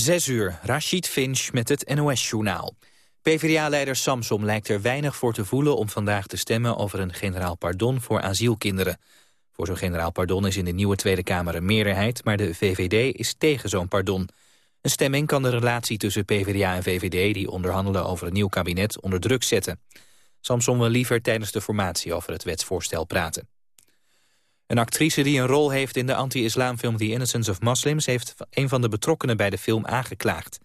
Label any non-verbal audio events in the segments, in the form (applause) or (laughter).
Zes uur, Rashid Finch met het NOS-journaal. PvdA-leider Samsom lijkt er weinig voor te voelen om vandaag te stemmen over een generaal pardon voor asielkinderen. Voor zo'n generaal pardon is in de nieuwe Tweede Kamer een meerderheid, maar de VVD is tegen zo'n pardon. Een stemming kan de relatie tussen PvdA en VVD, die onderhandelen over een nieuw kabinet, onder druk zetten. Samsom wil liever tijdens de formatie over het wetsvoorstel praten. Een actrice die een rol heeft in de anti-islamfilm The Innocence of Muslims... heeft een van de betrokkenen bij de film aangeklaagd.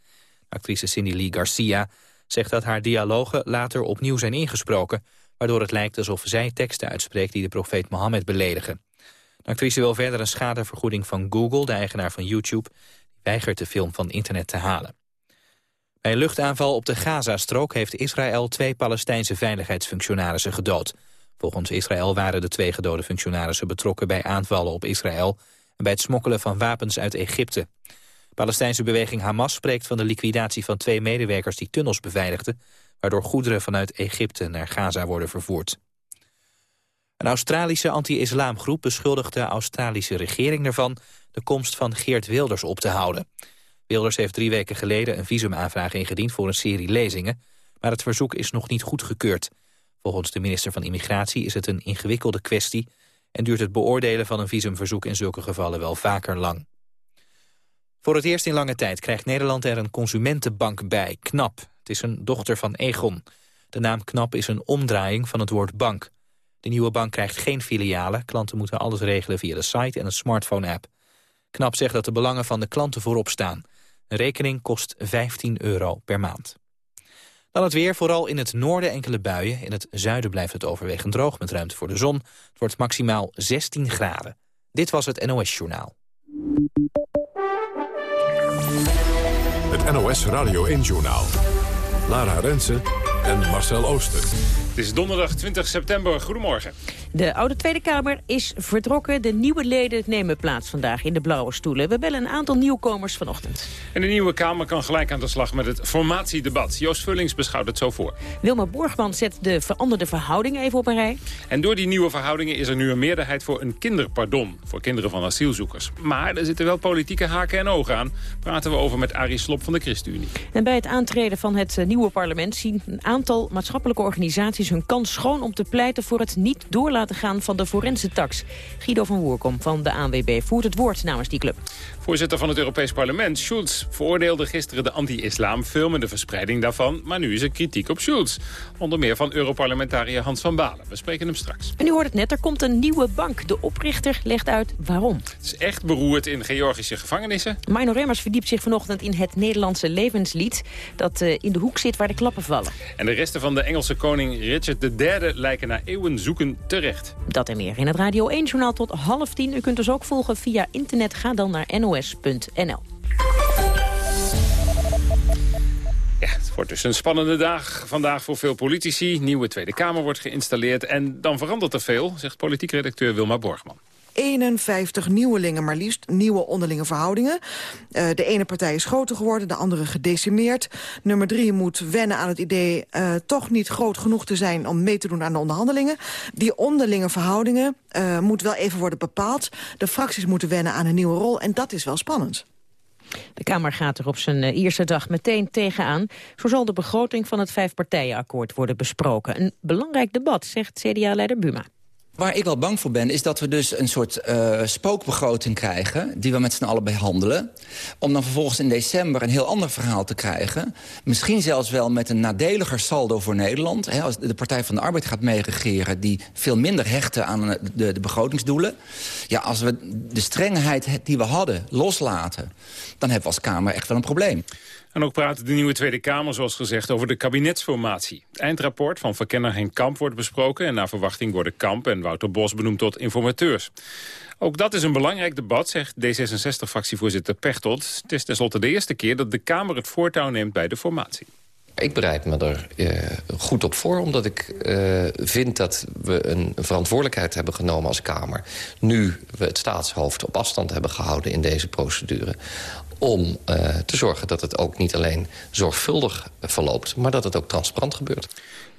Actrice Cindy Lee Garcia zegt dat haar dialogen later opnieuw zijn ingesproken... waardoor het lijkt alsof zij teksten uitspreekt die de profeet Mohammed beledigen. De actrice wil verder een schadevergoeding van Google, de eigenaar van YouTube... die weigert de film van internet te halen. Bij een luchtaanval op de Gazastrook heeft Israël twee Palestijnse veiligheidsfunctionarissen gedood... Volgens Israël waren de twee gedode functionarissen betrokken bij aanvallen op Israël en bij het smokkelen van wapens uit Egypte. De Palestijnse beweging Hamas spreekt van de liquidatie van twee medewerkers die tunnels beveiligden, waardoor goederen vanuit Egypte naar Gaza worden vervoerd. Een Australische anti-islamgroep beschuldigt de Australische regering ervan de komst van Geert Wilders op te houden. Wilders heeft drie weken geleden een visumaanvraag ingediend voor een serie lezingen, maar het verzoek is nog niet goedgekeurd. Volgens de minister van Immigratie is het een ingewikkelde kwestie... en duurt het beoordelen van een visumverzoek in zulke gevallen wel vaker lang. Voor het eerst in lange tijd krijgt Nederland er een consumentenbank bij, KNAP. Het is een dochter van Egon. De naam KNAP is een omdraaiing van het woord bank. De nieuwe bank krijgt geen filialen. Klanten moeten alles regelen via de site en een smartphone-app. KNAP zegt dat de belangen van de klanten voorop staan. Een rekening kost 15 euro per maand. Dan het weer, vooral in het noorden enkele buien. In het zuiden blijft het overwegend droog met ruimte voor de zon. Het wordt maximaal 16 graden. Dit was het NOS Journaal. Het NOS Radio 1 Journaal. Lara Rensen en Marcel Ooster. Het is donderdag 20 september. Goedemorgen. De oude Tweede Kamer is vertrokken. De nieuwe leden nemen plaats vandaag in de blauwe stoelen. We bellen een aantal nieuwkomers vanochtend. En de nieuwe Kamer kan gelijk aan de slag met het formatiedebat. Joost Vullings beschouwt het zo voor. Wilma Borgman zet de veranderde verhoudingen even op een rij. En door die nieuwe verhoudingen is er nu een meerderheid voor een kinderpardon. Voor kinderen van asielzoekers. Maar er zitten wel politieke haken en ogen aan. Praten we over met Arie Slop van de ChristenUnie. En bij het aantreden van het nieuwe parlement zien een aantal maatschappelijke organisaties hun kans schoon om te pleiten voor het niet doorlaten laten gaan van de forense tax. Guido van Woerkom van de ANWB voert het woord namens die club. Voorzitter van het Europees Parlement, Schulz, veroordeelde gisteren de anti-islamfilm en de verspreiding daarvan. Maar nu is er kritiek op Schulz. Onder meer van Europarlementariër Hans van Balen. We spreken hem straks. En u hoort het net, er komt een nieuwe bank. De oprichter legt uit waarom. Het is echt beroerd in Georgische gevangenissen. Mino Remmers verdiept zich vanochtend in het Nederlandse levenslied... dat uh, in de hoek zit waar de klappen vallen. En de resten van de Engelse koning Richard III lijken na eeuwen zoeken terecht. Dat en meer in het Radio 1-journaal tot half tien. U kunt ons ook volgen via internet. Ga dan naar nos.nl. Ja, het wordt dus een spannende dag vandaag voor veel politici. Nieuwe Tweede Kamer wordt geïnstalleerd en dan verandert er veel, zegt politiek redacteur Wilma Borgman. 51 nieuwelingen maar liefst, nieuwe onderlinge verhoudingen. Uh, de ene partij is groter geworden, de andere gedecimeerd. Nummer drie moet wennen aan het idee uh, toch niet groot genoeg te zijn... om mee te doen aan de onderhandelingen. Die onderlinge verhoudingen uh, moet wel even worden bepaald. De fracties moeten wennen aan een nieuwe rol en dat is wel spannend. De Kamer gaat er op zijn eerste dag meteen tegenaan. Zo zal de begroting van het vijfpartijenakkoord worden besproken. Een belangrijk debat, zegt CDA-leider Buma. Waar ik wel bang voor ben, is dat we dus een soort uh, spookbegroting krijgen... die we met z'n allen behandelen. Om dan vervolgens in december een heel ander verhaal te krijgen. Misschien zelfs wel met een nadeliger saldo voor Nederland. Als de Partij van de Arbeid gaat meeregeren... die veel minder hechten aan de, de begrotingsdoelen. Ja, als we de strengheid die we hadden loslaten... dan hebben we als Kamer echt wel een probleem. En ook praat de nieuwe Tweede Kamer, zoals gezegd, over de kabinetsformatie. Het eindrapport van verkenner Henk Kamp wordt besproken... en naar verwachting worden Kamp en Wouter Bos benoemd tot informateurs. Ook dat is een belangrijk debat, zegt D66-fractievoorzitter Pechtold. Het is tenslotte de eerste keer dat de Kamer het voortouw neemt bij de formatie. Ik bereid me er uh, goed op voor, omdat ik uh, vind dat we een verantwoordelijkheid hebben genomen als Kamer. Nu we het staatshoofd op afstand hebben gehouden in deze procedure om te zorgen dat het ook niet alleen zorgvuldig verloopt... maar dat het ook transparant gebeurt.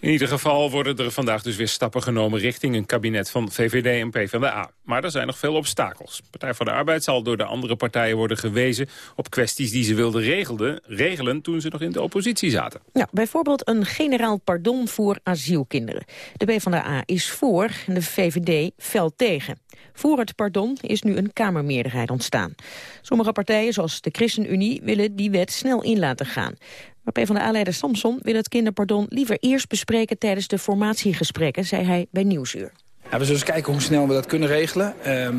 In ieder geval worden er vandaag dus weer stappen genomen... richting een kabinet van VVD en PvdA. Maar er zijn nog veel obstakels. Partij voor de Arbeid zal door de andere partijen worden gewezen... op kwesties die ze wilden regelen, regelen toen ze nog in de oppositie zaten. Ja, bijvoorbeeld een generaal pardon voor asielkinderen. De PvdA is voor en de VVD fel tegen. Voor het pardon is nu een Kamermeerderheid ontstaan. Sommige partijen, zoals de ChristenUnie, willen die wet snel in laten gaan. Maar PvdA-leider Samson wil het kinderpardon liever eerst bespreken tijdens de formatiegesprekken, zei hij bij Nieuwsuur. We zullen eens kijken hoe snel we dat kunnen regelen. Ehm,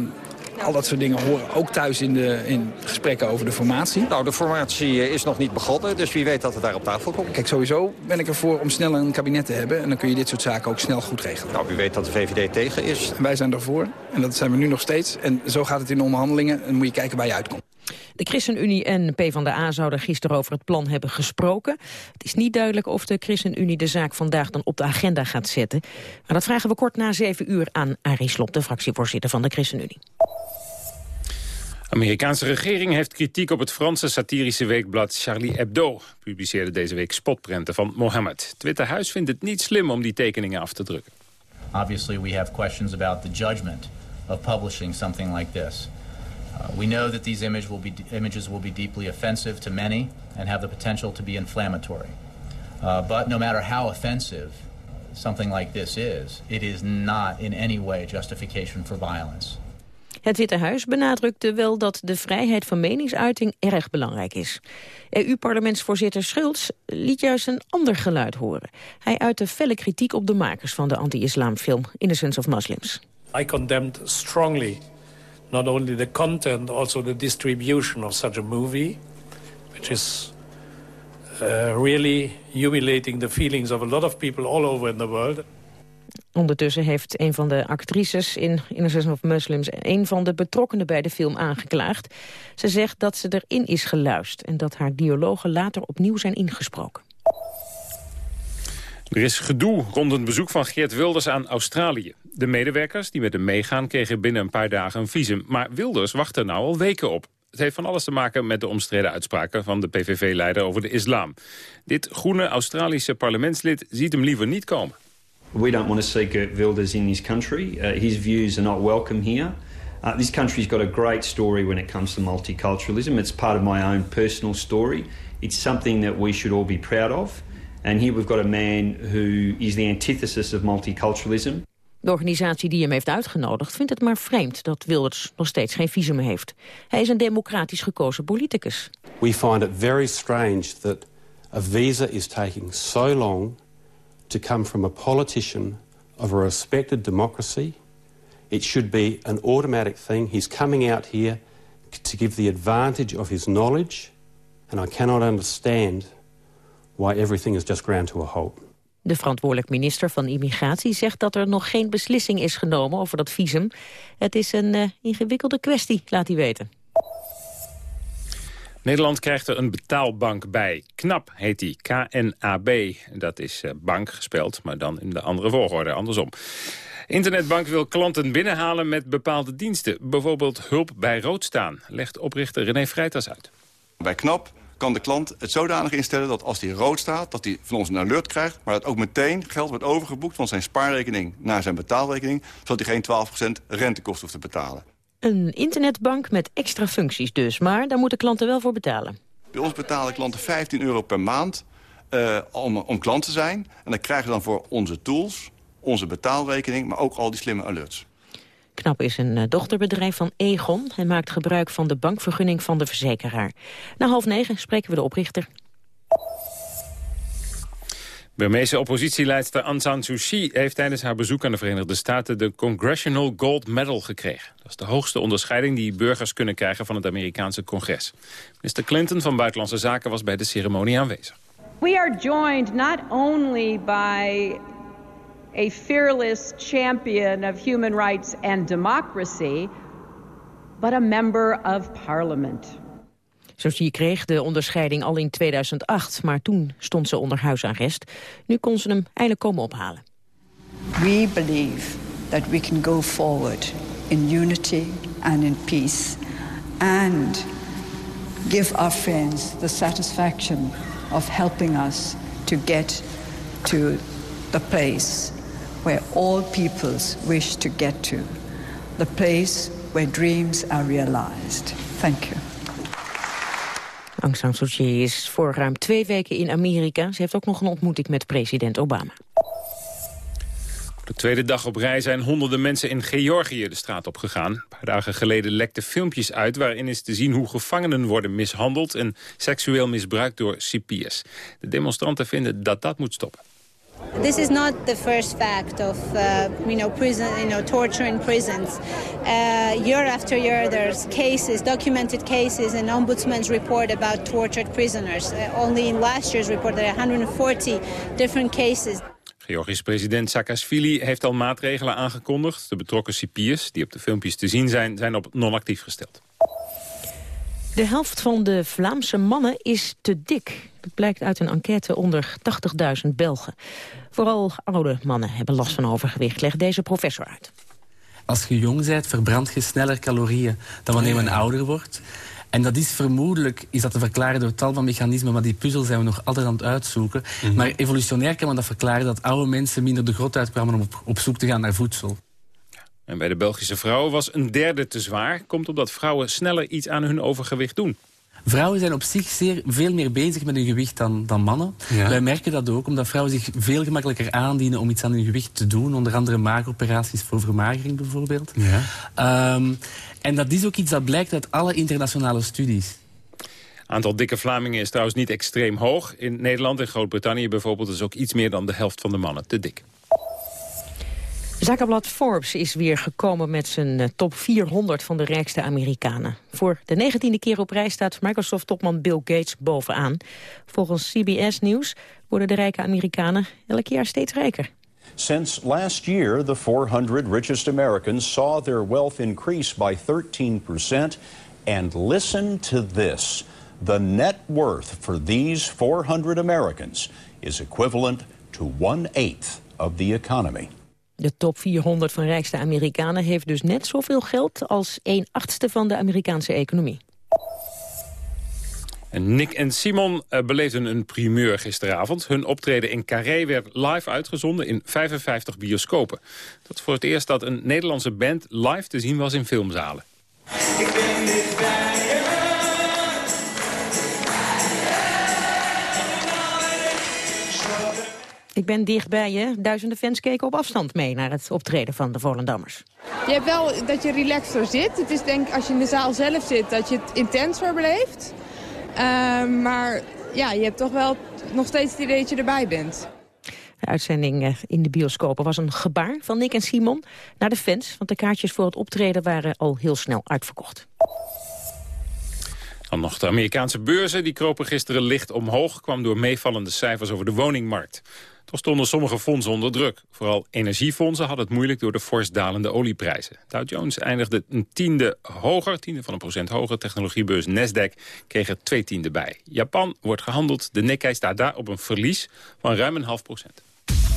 al dat soort dingen horen ook thuis in de in gesprekken over de formatie. Nou, de formatie eh, is nog niet begonnen, dus wie weet dat het daar op tafel komt. Kijk, sowieso ben ik ervoor om snel een kabinet te hebben. En dan kun je dit soort zaken ook snel goed regelen. Nou, wie weet dat de VVD tegen is. En wij zijn ervoor. En dat zijn we nu nog steeds. En zo gaat het in de onderhandelingen. En dan moet je kijken waar je uitkomt. De ChristenUnie en PvdA zouden gisteren over het plan hebben gesproken. Het is niet duidelijk of de ChristenUnie de zaak vandaag dan op de agenda gaat zetten. Maar dat vragen we kort na zeven uur aan Arie Slob, de fractievoorzitter van de ChristenUnie. Amerikaanse regering heeft kritiek op het Franse satirische weekblad Charlie Hebdo. Publiceerde deze week spotprenten van Mohammed. Het Witte Huis vindt het niet slim om die tekeningen af te drukken. Obviously we have questions about the judgment of publishing something like this. Uh, we know that these image will be, images will be deeply offensive to many and have the potential to be inflammatory. Uh, but no matter how offensive something like this is, it is not in any way justification for violence. Het Witte Huis benadrukte wel dat de vrijheid van meningsuiting erg belangrijk is. EU-parlementsvoorzitter Schulz liet juist een ander geluid horen. Hij uitte felle kritiek op de makers van de anti-islamfilm Innocence of Muslims. I condemned strongly not only the content, also the distribution of such a movie, which is uh, really humiliating the feelings of a lot of people all over in the world. Ondertussen heeft een van de actrices in Innocence of Muslims... een van de betrokkenen bij de film aangeklaagd. Ze zegt dat ze erin is geluisterd... en dat haar dialogen later opnieuw zijn ingesproken. Er is gedoe rond een bezoek van Geert Wilders aan Australië. De medewerkers die met hem meegaan kregen binnen een paar dagen een visum. Maar Wilders wacht er nou al weken op. Het heeft van alles te maken met de omstreden uitspraken van de PVV-leider over de islam. Dit groene Australische parlementslid ziet hem liever niet komen. We don't want to see Geert Wilders in this country. Uh, his views are not welcome here. Uh, this country's got a great story when it comes to multiculturalism. It's part of my own personal story. It's something that we should all be proud of. And here we've got a man who is the antithesis of multiculturalism. De organisatie die hem heeft uitgenodigd vindt het maar vreemd dat Wilders nog steeds geen visum heeft. Hij is een democratisch gekozen politicus. We find it very strange that a visa is taking so long to come from a politician of a respected democracy. It should be an automatic thing. He's coming out here to give the advantage of his knowledge and I cannot understand why everything is just ground to a halt. De verantwoordelijk minister van Immigratie zegt dat er nog geen beslissing is genomen over dat visum. Het is een uh, ingewikkelde kwestie, laat hij weten. Nederland krijgt er een betaalbank bij. KNAP heet die, K-N-A-B. Dat is uh, bank gespeeld, maar dan in de andere volgorde, andersom. Internetbank wil klanten binnenhalen met bepaalde diensten. Bijvoorbeeld hulp bij rood staan, legt oprichter René Vrijtas uit. Bij KNAP kan de klant het zodanig instellen dat als hij rood staat... dat hij van ons een alert krijgt, maar dat ook meteen geld wordt overgeboekt... van zijn spaarrekening naar zijn betaalrekening... zodat hij geen 12% rentekosten hoeft te betalen. Een internetbank met extra functies dus, maar daar moeten klanten wel voor betalen. Bij ons betalen klanten 15 euro per maand uh, om, om klant te zijn. En dan krijgen ze dan voor onze tools, onze betaalrekening... maar ook al die slimme alerts. Knap is een eh, dochterbedrijf van Egon. Hij maakt gebruik van de bankvergunning van de verzekeraar. Na half negen spreken we de oprichter. Burmeese oppositieleidster Aung San Suu Kyi heeft tijdens haar bezoek aan de Verenigde Staten de Congressional Gold Medal gekregen. Dat is de hoogste onderscheiding die burgers kunnen krijgen van het Amerikaanse congres. Mr. Clinton van Buitenlandse Zaken was bij de ceremonie aanwezig. We are joined not only by a fearless champion of human rights and democracy, but a member of parliament. Sophie kreeg de onderscheiding al in 2008, maar toen stond ze onder huisarrest. Nu kon ze hem eindelijk komen ophalen. We believe that we can go forward in unity and in peace and give our friends the satisfaction of helping us to get to the place where all peoples wish to get to. The place where dreams are realized. Thank you. Aung San Suu Kyi is voor ruim twee weken in Amerika. Ze heeft ook nog een ontmoeting met president Obama. De tweede dag op rij zijn honderden mensen in Georgië de straat op gegaan. Een paar dagen geleden lekten filmpjes uit waarin is te zien hoe gevangenen worden mishandeld en seksueel misbruikt door cipiers. De demonstranten vinden dat dat moet stoppen. This is not the first fact of uh, you know prison, you know torture in prisons. Uh, year after year, there's cases, documented cases, and ombudsman's report about tortured prisoners. Uh, only in last year's report, there are 140 different cases. Georgisch president Saakashvili heeft al maatregelen aangekondigd. De betrokken cipiers, die op de filmpjes te zien zijn, zijn op non-actief gesteld. De helft van de Vlaamse mannen is te dik. Dat blijkt uit een enquête onder 80.000 Belgen. Vooral oude mannen hebben last van overgewicht, legt deze professor uit. Als je jong bent, verbrandt je sneller calorieën dan wanneer men ouder wordt. En dat is vermoedelijk is dat te verklaren door tal van mechanismen, maar die puzzel zijn we nog altijd aan het uitzoeken. Mhm. Maar evolutionair kan men dat verklaren dat oude mensen minder de grot uitkwamen om op, op zoek te gaan naar voedsel. En bij de Belgische vrouwen was een derde te zwaar. Komt omdat vrouwen sneller iets aan hun overgewicht doen. Vrouwen zijn op zich zeer, veel meer bezig met hun gewicht dan, dan mannen. Wij merken dat ook, omdat vrouwen zich veel gemakkelijker aandienen om iets aan hun gewicht te doen. Onder andere maagoperaties voor vermagering bijvoorbeeld. Ja. Ehm, en dat is ook iets dat blijkt uit alle internationale studies. Aantal dikke Vlamingen is trouwens niet extreem hoog. In Nederland en Groot-Brittannië bijvoorbeeld is ook iets meer dan de helft van de mannen te dik. Zakenblad Forbes is weer gekomen met zijn eh, top 400 van de rijkste Amerikanen. Voor de negentiende keer op rij staat Microsoft-topman Bill Gates bovenaan. Volgens CBS News worden de rijke Amerikanen elk jaar steeds rijker. Since last year, the 400 richest Americans saw their wealth increase by 13%. And listen to this. The net worth for these 400 Americans is equivalent to one-eighth of the economy. De top 400 van rijkste Amerikanen heeft dus net zoveel geld als 1 achtste van de Amerikaanse economie. En Nick en Simon uh, beleefden een primeur gisteravond. Hun optreden in Carré werd live uitgezonden in 55 bioscopen. Dat is voor het eerst dat een Nederlandse band live te zien was in filmzalen. Ik ben Ik ben dichtbij je. Duizenden fans keken op afstand mee naar het optreden van de Volendammers. Je hebt wel dat je relaxter zit. Het is denk ik als je in de zaal zelf zit dat je het intenser beleeft. Uh, maar ja, je hebt toch wel nog steeds het idee dat je erbij bent. De uitzending eh, in de bioscopen was een gebaar van Nick en Simon naar de fans. Want de kaartjes voor het optreden waren al heel snel uitverkocht. Dan nog de Amerikaanse beurzen. Die kropen gisteren licht omhoog. Kwam door meevallende cijfers over de woningmarkt. Toch stonden sommige fondsen onder druk. Vooral energiefondsen hadden het moeilijk door de fors dalende olieprijzen. Dow Jones eindigde een tiende hoger, tiende van een procent hoger. Technologiebeurs Nasdaq kreeg er twee tiende bij. Japan wordt gehandeld. De Nikkei staat daar op een verlies van ruim een half procent.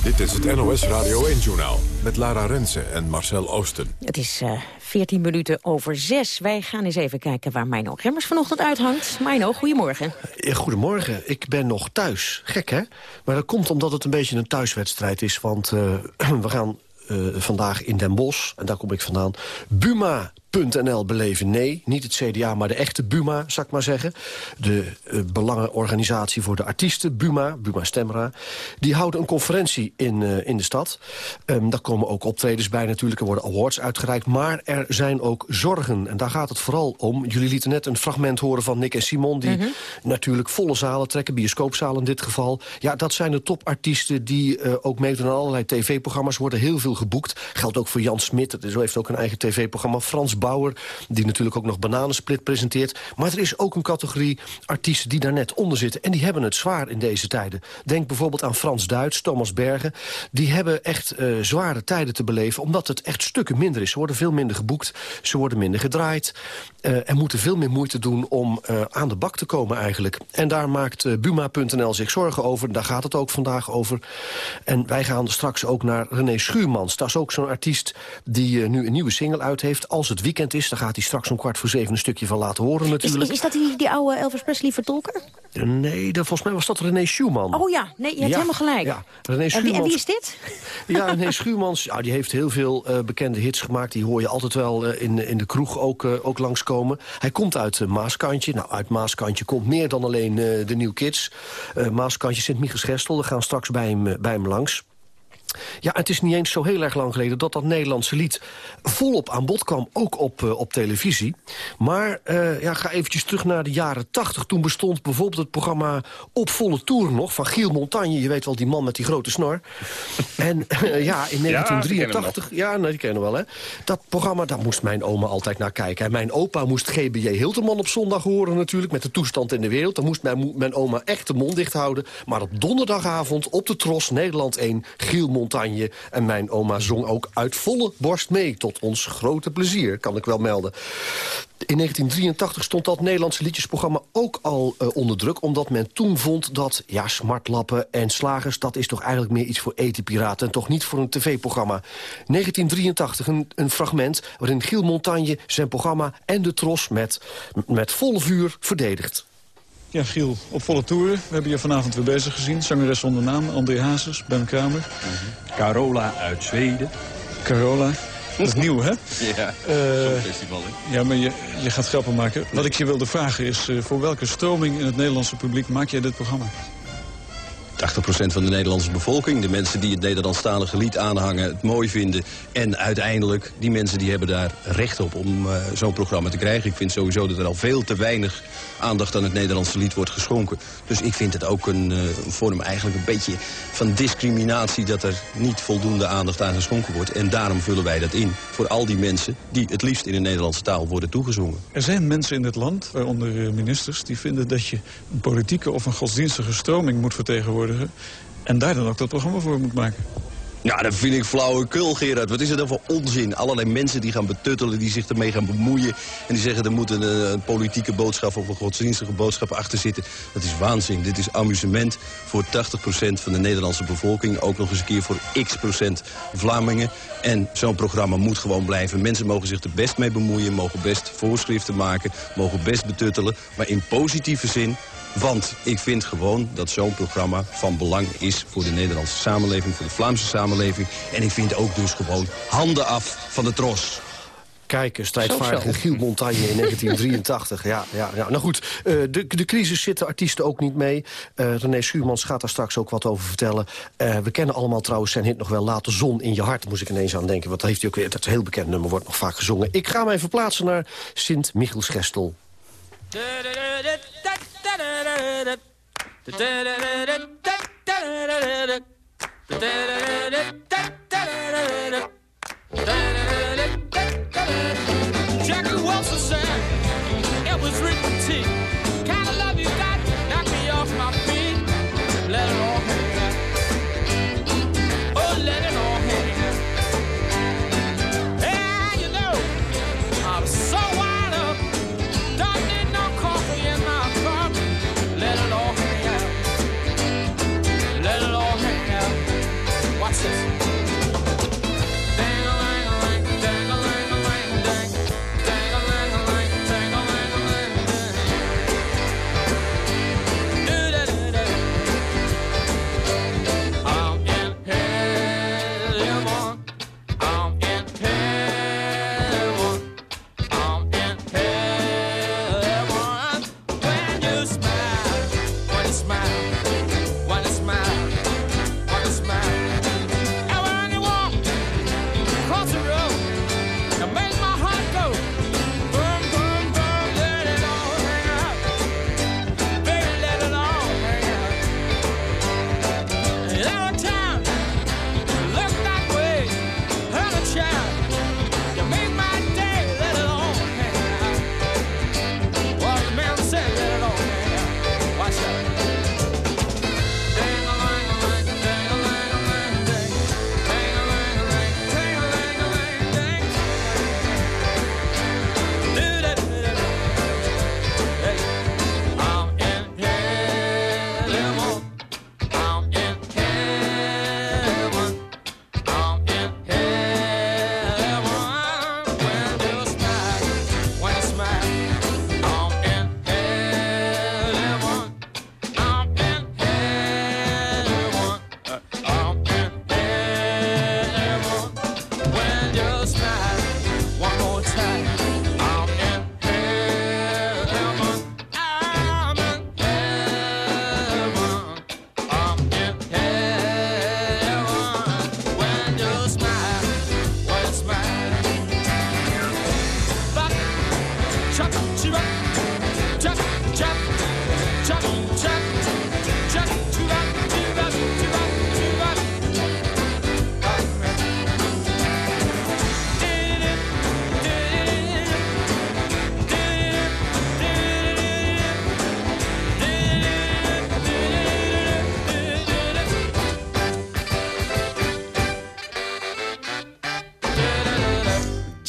Dit is het NOS Radio 1-journaal met Lara Rensen en Marcel Oosten. Het is uh, eh, 14 minuten over 6. Wij gaan eens even kijken waar Mino Remmers vanochtend uithangt. Mino, goedemorgen. goedemorgen. Ik ben nog thuis. Gek, hè? Maar dat komt omdat het een beetje een thuiswedstrijd is. Want uh, (clears throat) we gaan uh, vandaag in Den Bosch, en daar kom ik vandaan... Buma .nl beleven. Nee, niet het CDA, maar de echte Buma, zou ik maar zeggen. De uh, belangenorganisatie voor de artiesten, Buma, Buma Stemra. Die houden een conferentie in, uh, in de stad. Um, daar komen ook optredens bij natuurlijk. Er worden awards uitgereikt. Maar er zijn ook zorgen. En daar gaat het vooral om. Jullie lieten net een fragment horen van Nick en Simon... die -hmm. natuurlijk volle zalen trekken, bioscoopzalen in dit geval. Ja, dat zijn de topartiesten die uh, ook meedoen aan allerlei tv-programma's. worden heel veel geboekt. Geldt ook voor Jan Smit. Dat heeft ook een eigen tv-programma. Frans Bauer, die natuurlijk ook nog Bananensplit presenteert. Maar er is ook een categorie artiesten die daar net onder zitten. En die hebben het zwaar in deze tijden. Denk bijvoorbeeld aan Frans Duits, Thomas Bergen. Die hebben echt uh, zware tijden te beleven, omdat het echt stukken minder is. Ze worden veel minder geboekt, ze worden minder gedraaid. Uh, en moeten veel meer moeite doen om uh, aan de bak te komen eigenlijk. En daar maakt Buma.nl zich zorgen over. Daar gaat het ook vandaag over. En wij gaan straks ook naar René Schuurmans. Dat is ook zo'n artiest die nu een nieuwe single uit heeft. Als het weekend is. Daar gaat hij straks om kwart voor zeven een stukje van laten horen natuurlijk. Is, is, is dat die, die oude Elvis Presley vertolker? Nee, dat, volgens mij was dat René Schumann. Oh ja, nee, je hebt helemaal gelijk. Ja, René en, wie, en wie is dit? (laughs) Ja, René Schuurmans, ja, die heeft heel veel uh, bekende hits gemaakt. Die hoor je altijd wel uh, in, in de kroeg ook, uh, ook langskomen. Hij komt uit Maaskantje. Nou, uit Maaskantje komt meer dan alleen de New Kids. Maaskantje Sint-Michiels-Gestel, daar gaan straks bij hem, bij hem langs. Ja, het is niet eens zo heel erg lang geleden dat dat Nederlandse lied volop aan bod kwam, ook op, uh, op televisie. Maar uh, ja, ga eventjes terug naar de jaren tachtig. Toen bestond bijvoorbeeld het programma Op Volle Toer nog, van Giel Montagne. Je weet wel, die man met die grote snor. (laughs) en uh, ja, in 1983, ja, nee, die kennen we wel, hè. Dat programma, daar moest mijn oma altijd naar kijken. En mijn opa moest GBJ Hilterman op zondag horen natuurlijk, met de toestand in de wereld. Dan moest mijn, mijn oma echt de mond dicht houden. Maar op donderdagavond op de Tros, Nederland 1, Giel Montagne. En mijn oma zong ook uit volle borst mee. Tot ons grote plezier, kan ik wel melden. In 1983 stond dat Nederlandse liedjesprogramma ook al uh, onder druk... omdat men toen vond dat ja, smartlappen en slagers... dat is toch eigenlijk meer iets voor etipiraten... en toch niet voor een tv-programma. 1983, een, een, fragment waarin Giel Montagne zijn programma... en de Tros met, met vol vuur verdedigt. Ja, Giel, op volle toeren. We hebben je vanavond weer bezig gezien. Zangeres zonder naam, André Hazes, Ben Kramer. Mm -hmm. Carola uit Zweden. Carola. Dat is (laughs) nieuw, hè? Ja, uh, zo'n festival, hè? Ja, maar je, je gaat grappen maken. Wat ik je wilde vragen is, uh, voor welke stroming in het Nederlandse publiek maak jij dit programma? 80% van de Nederlandse bevolking. De mensen die het Nederlandstalige lied aanhangen, het mooi vinden. En uiteindelijk, die mensen die hebben daar recht op om uh, zo'n programma te krijgen. Ik vind sowieso dat er al veel te weinig aandacht aan het Nederlandse lied wordt geschonken. Dus ik vind het ook een, uh, een vorm eigenlijk een beetje van discriminatie... dat er niet voldoende aandacht aan geschonken wordt. En daarom vullen wij dat in voor al die mensen... die het liefst in de Nederlandse taal worden toegezongen. Er zijn mensen in dit land, waaronder ministers... die vinden dat je een politieke of een godsdienstige stroming moet vertegenwoordigen en daar dan ook dat programma voor moet maken. Ja, dat vind ik flauwekul, Gerard. Wat is het dan voor onzin? Allerlei mensen die gaan betuttelen, die zich ermee gaan bemoeien... en die zeggen er moet een, een politieke boodschap of een godsdienstige boodschap achter zitten. Dat is waanzin. Dit is amusement voor 80% van de Nederlandse bevolking. Ook nog eens een keer voor x% Vlamingen. En zo'n programma moet gewoon blijven. Mensen mogen zich er best mee bemoeien, mogen best voorschriften maken... mogen best betuttelen, maar in positieve zin want ik vind gewoon dat zo'n programma van belang is voor de Nederlandse samenleving, voor de Vlaamse samenleving. En ik vind ook dus gewoon handen af van de tros. Kijk, strijdvaardige Giel Montagne in (laughs) 1983. Ja, ja, ja. Nou goed, uh, de, de crisis zit de artiesten ook niet mee. Uh, René Schuurmans gaat daar straks ook wat over vertellen. Uh, we kennen allemaal trouwens zijn hit nog wel Laat de zon in je hart. Moest ik ineens aan denken, want dat heeft hij ook weer. Dat is een heel bekend nummer, wordt nog vaak gezongen. Ik ga mij verplaatsen naar Sint-Michiels-Gestel. Jackie Wilson said it was written T.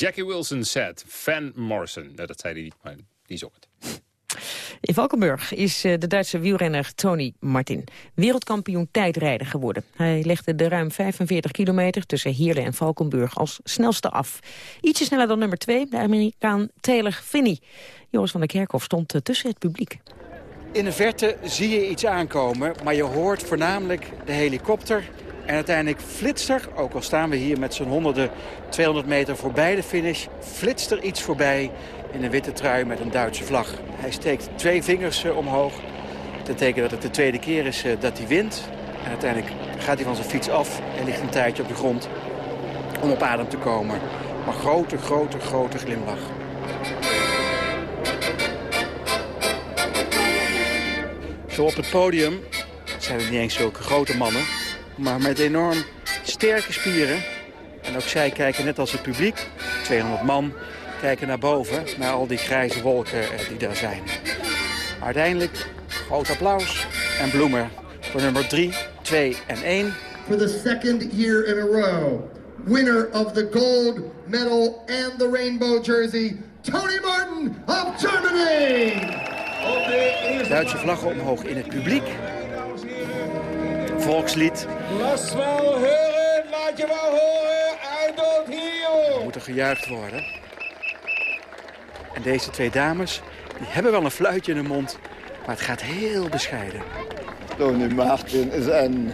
Jackie Wilson said, Van Morrison. Nou, dat zei hij niet, maar die zong het. In Valkenburg is eh, de Duitse wielrenner Tony Martin wereldkampioen tijdrijden geworden. Hij legde de ruim 45 kilometer tussen Heerlen en Valkenburg als snelste af. Ietsje sneller dan nummer 2, de Amerikaan Taylor Finney. Joris van der Kerkhof stond eh, tussen het publiek. In de verte zie je iets aankomen, maar je hoort voornamelijk de helikopter. En uiteindelijk flitst er, ook al staan we hier met zo'n honderden 200 meter voorbij de finish... flitst er iets voorbij in een witte trui met een Duitse vlag. Hij steekt twee vingers eh, omhoog. Dat betekent dat het de tweede keer is eh, dat hij wint. En uiteindelijk gaat hij van zijn fiets af en ligt een tijdje op de grond om op adem te komen. Maar grote, grote, grote glimlach. Zo op het podium zijn het niet eens zulke grote mannen, maar met enorm sterke spieren. En ook zij kijken net als het publiek, 200 man, kijken naar boven, naar al die grijze wolken eh, die daar zijn. Maar uiteindelijk groot applaus en bloemen voor nummer 3, 2 en 1. For the second year in a row, winner of the gold medal and the rainbow jersey, Tony Martin of Germany! Duitse vlaggen omhoog in het publiek. Volkslied. Laat wel horen, laat je wel horen, I don't hear Er moet er gejuicht worden. En deze twee dames, die hebben wel een fluitje in de mond, maar het gaat heel bescheiden. Tony Martin is een,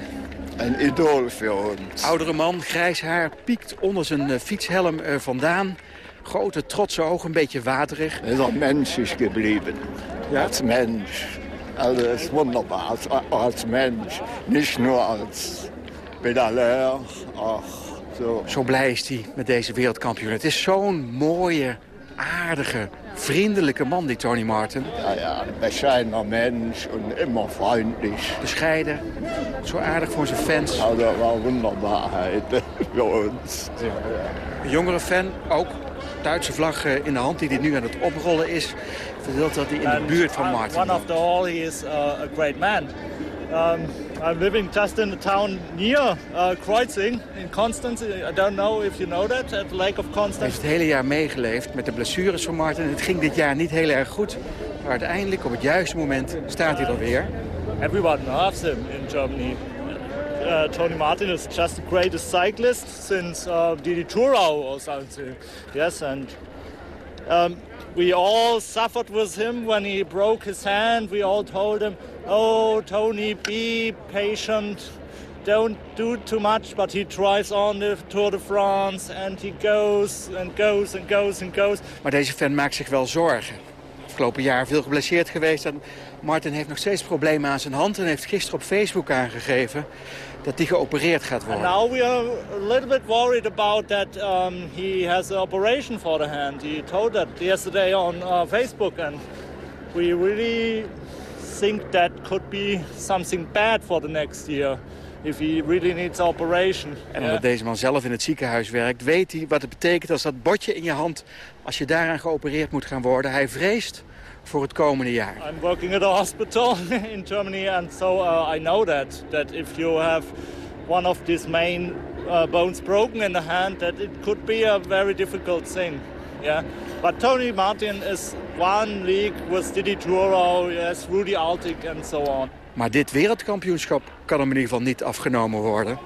een idool voor ons. Oudere man, grijs haar, piekt onder zijn eh, fietshelm eh, vandaan. Grote, trotse ogen, een beetje waterig. Er is auch menschlich geblieben. Als Mensch. Also es ist wunderbar, als, als Mensch. Nicht nur als pedaleur. Ach, zo. Zo blij is hij met deze wereldkampioen. Het is zo'n mooie, aardige, vriendelijke man, die Tony Martin. Ja, ja, ein bescheidener Mensch und immer freundlich. Bescheiden, zo aardig voor zijn fans. Also war Wunderbarkeit für uns. Een jongere fan, ook Duitse vlag eh, in de hand, die dit nu aan het oprollen is. Vertelt dat hij in de buurt van Martin One after all, he is uh, a great man. Um, I'm living just in the town near uh, Kreuzing in Constance. I don't know if you know that, at the Lake of Hij Constance. heeft het hele jaar meegeleefd met de blessures van Martin. Het ging dit jaar niet heel erg goed. Maar uiteindelijk, op het juiste moment, staat hij er weer. Everyone loves him in Germany. Uh, Tony Martin is just the greatest cyclist since uh, Didi Thurau or something. Yes, and um, we all suffered with him when he broke his hand. We all told him, "Oh, Tony, be patient. Don't do too much." But he tries on the Tour de France, and he goes and goes and goes and goes. Maar deze fan maakt zich wel zorgen. Afgelopen jaar veel geblesseerd geweest. En Martin heeft nog steeds problemen aan zijn hand... en heeft gisteren op Facebook aangegeven dat hij geopereerd gaat And worden. now we are a little bit worried about that um, he has an operation for the hand. He told that yesterday on uh, Facebook, and we really think that could be something bad for the next year if he really needs operation. En omdat deze man zelf in het ziekenhuis werkt... weet hij wat het betekent als dat botje in je hand... als je daaraan geopereerd moet gaan worden. Hij vreest voor het komende jaar. I'm working at a hospital (laughs) in Germany, and so uh, I know that that if you have one of these main uh, bones broken in the hand, that it could be a very difficult thing. Yeah, but Tony Martin is one league with Didi Turo, yes, Rudy Altig, and so on. Maar dit wereldkampioenschap kan hem in ieder geval niet afgenomen worden.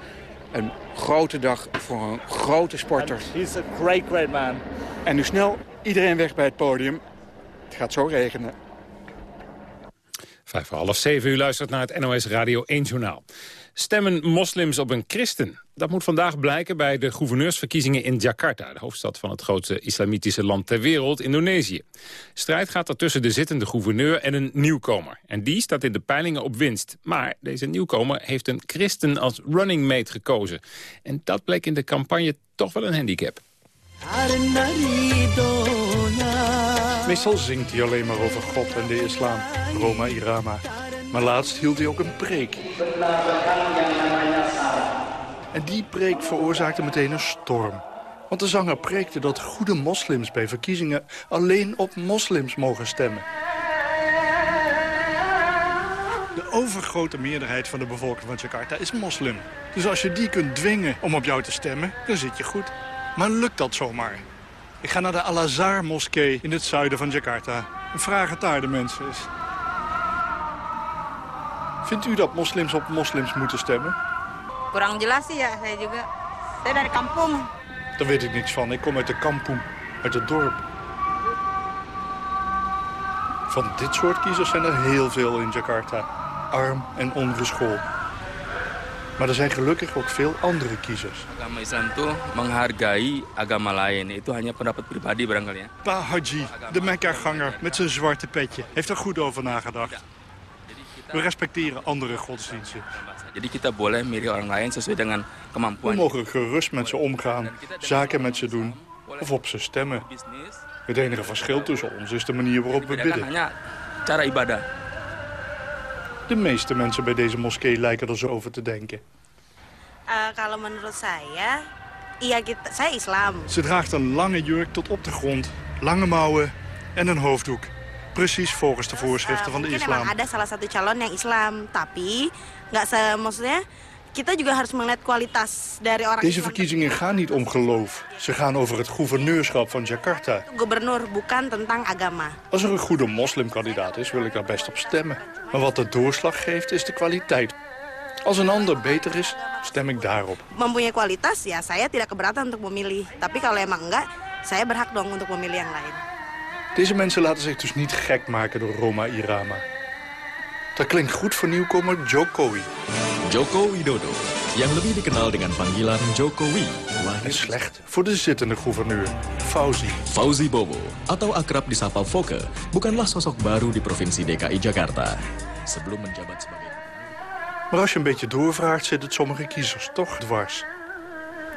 Een grote dag voor een grote sporter. He's a great, great man. En nu snel iedereen weg bij het podium. Het gaat zo regenen. Vijf voor half zeven, u luistert naar het NOS Radio 1 Journaal. Stemmen moslims op een christen? Dat moet vandaag blijken bij de gouverneursverkiezingen in Jakarta... de hoofdstad van het grootste islamitische land ter wereld, Indonesië. Strijd gaat er tussen de zittende gouverneur en een nieuwkomer. En die staat in de peilingen op winst. Maar deze nieuwkomer heeft een christen als running mate gekozen. En dat bleek in de campagne toch wel een handicap. Meestal zingt hij alleen maar over God en de islam, Roma Irama. Maar laatst hield hij ook een preek. En die preek veroorzaakte meteen een storm. Want de zanger preekte dat goede moslims bij verkiezingen alleen op moslims mogen stemmen. De overgrote meerderheid van de bevolking van Jakarta is moslim. Dus als je die kunt dwingen om op jou te stemmen, dan zit je goed. Maar lukt dat zomaar? Ik ga naar de Al-Azhar-moskee in het zuiden van Jakarta. En vraag het daar de mensen eens. Vindt u dat moslims op moslims moeten stemmen? Kurang jelas ya, saya juga. Saya dari kampung. Daar weet ik niks van. Ik kom uit de kampong, uit het dorp. Van dit soort kiezers zijn er heel veel in Jakarta. Arm en ongeschoold. Maar er zijn gelukkig ook veel andere kiezers. Agama Islam itu menghargai agama lain. Itu hanya pendapat pribadi barangkali ya. Pa Haji, de Mekka-ganger met zijn zwarte petje, heeft er goed over nagedacht. We respecteren andere godsdiensten. Jadi kita boleh milih orang lain sesuai dengan We kemampuan. mogen gerust met ze omgaan, zaken met ze doen of op ze stemmen. Het enige verschil tussen ons is de manier waarop we bidden. cara ibadah. De meeste mensen bij deze moskee lijken er zo over te denken. Eh, kalau menurut saya, iya kita, saya Islam. Ze draagt een lange jurk tot op de grond, lange mouwen en een hoofddoek. Precies volgens de voorschriften van de islam. ada salah satu calon yang Islam, tapi nggak se maksudnya kita juga harus melihat kualitas dari orang Deze verkiezingen gaan niet om geloof. Ze gaan over het gouverneurschap van Jakarta. Gubernur bukan tentang agama. Als er een goede moslimkandidaat is, wil ik daar best op stemmen. Maar wat de doorslag geeft, is de kwaliteit. Als een ander beter is, stem ik daarop. Mempunyai kualitas ya saya tidak keberatan untuk memilih. Tapi kalau emang enggak, saya berhak dong untuk memilih yang lain. Deze mensen laten zich dus niet gek maken door Roma Irama. Dat klinkt goed voor nieuwkomer Jokowi. Joko Widodo, yang lebih dikenal dengan panggilan Jokowi, En slecht voor de zittende gouverneur, Fauzi. Fauzi Bobo, atau akrab disapa Foke, bukanlah sosok baru di Provinsi DKI Jakarta. Sebelum menjabat sebagai Maar als je een beetje doorvraagt, zit het sommige kiezers toch dwars.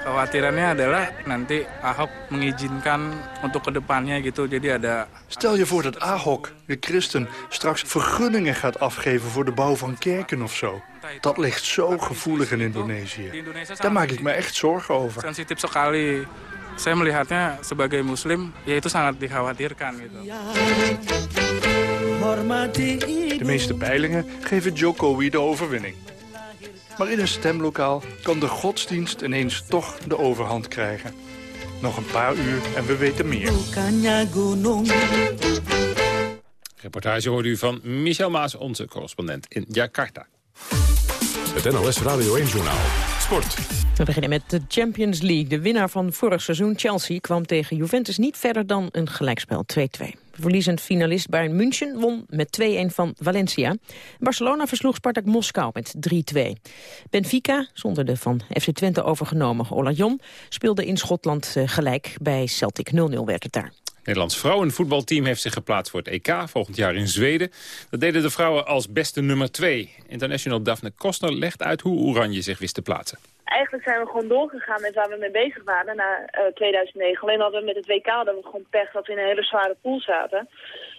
Khawatirannya adalah nanti Ahok mengizinkan untuk kedepannya gitu. Jadi ada Stel je voor dat Ahok, de christen, straks vergunningen gaat afgeven voor de bouw van kerken of zo. Dat ligt zo gevoelig in Indonesië. Daar maak ik me echt zorgen over. sensitif sekali. Saya melihatnya sebagai muslim, ya itu sangat dikhawatirkan gitu. De meeste peilingen geven Jokowi de overwinning. Maar in een stemlokaal kan de godsdienst ineens toch de overhand krijgen. Nog een paar uur en we weten meer. Reportage hoorde u van Michel Maas, onze correspondent in Jakarta. Het NOS Radio 1-journaal. Sport. We beginnen met de Champions League. De winnaar van vorig seizoen, Chelsea, kwam tegen Juventus niet verder dan een gelijkspel 2-2. Verliezend finalist Bayern München won met 2-1 van Valencia. Barcelona versloeg Spartak Moskou met 3-2. Benfica, zonder de van FC Twente overgenomen Olajon, speelde in Schotland eh, gelijk. Bij Celtic 0-0 werd het daar. Nederlands vrouwenvoetbalteam heeft zich geplaatst voor het EK volgend jaar in Zweden. Dat deden de vrouwen als beste nummer 2. International Daphne Kostner legt uit hoe Oranje zich wist te plaatsen. Eigenlijk zijn we gewoon doorgegaan met waar we mee bezig waren na eh, 2009. Alleen hadden we met het WK dat we gewoon pech dat we in een hele zware pool zaten.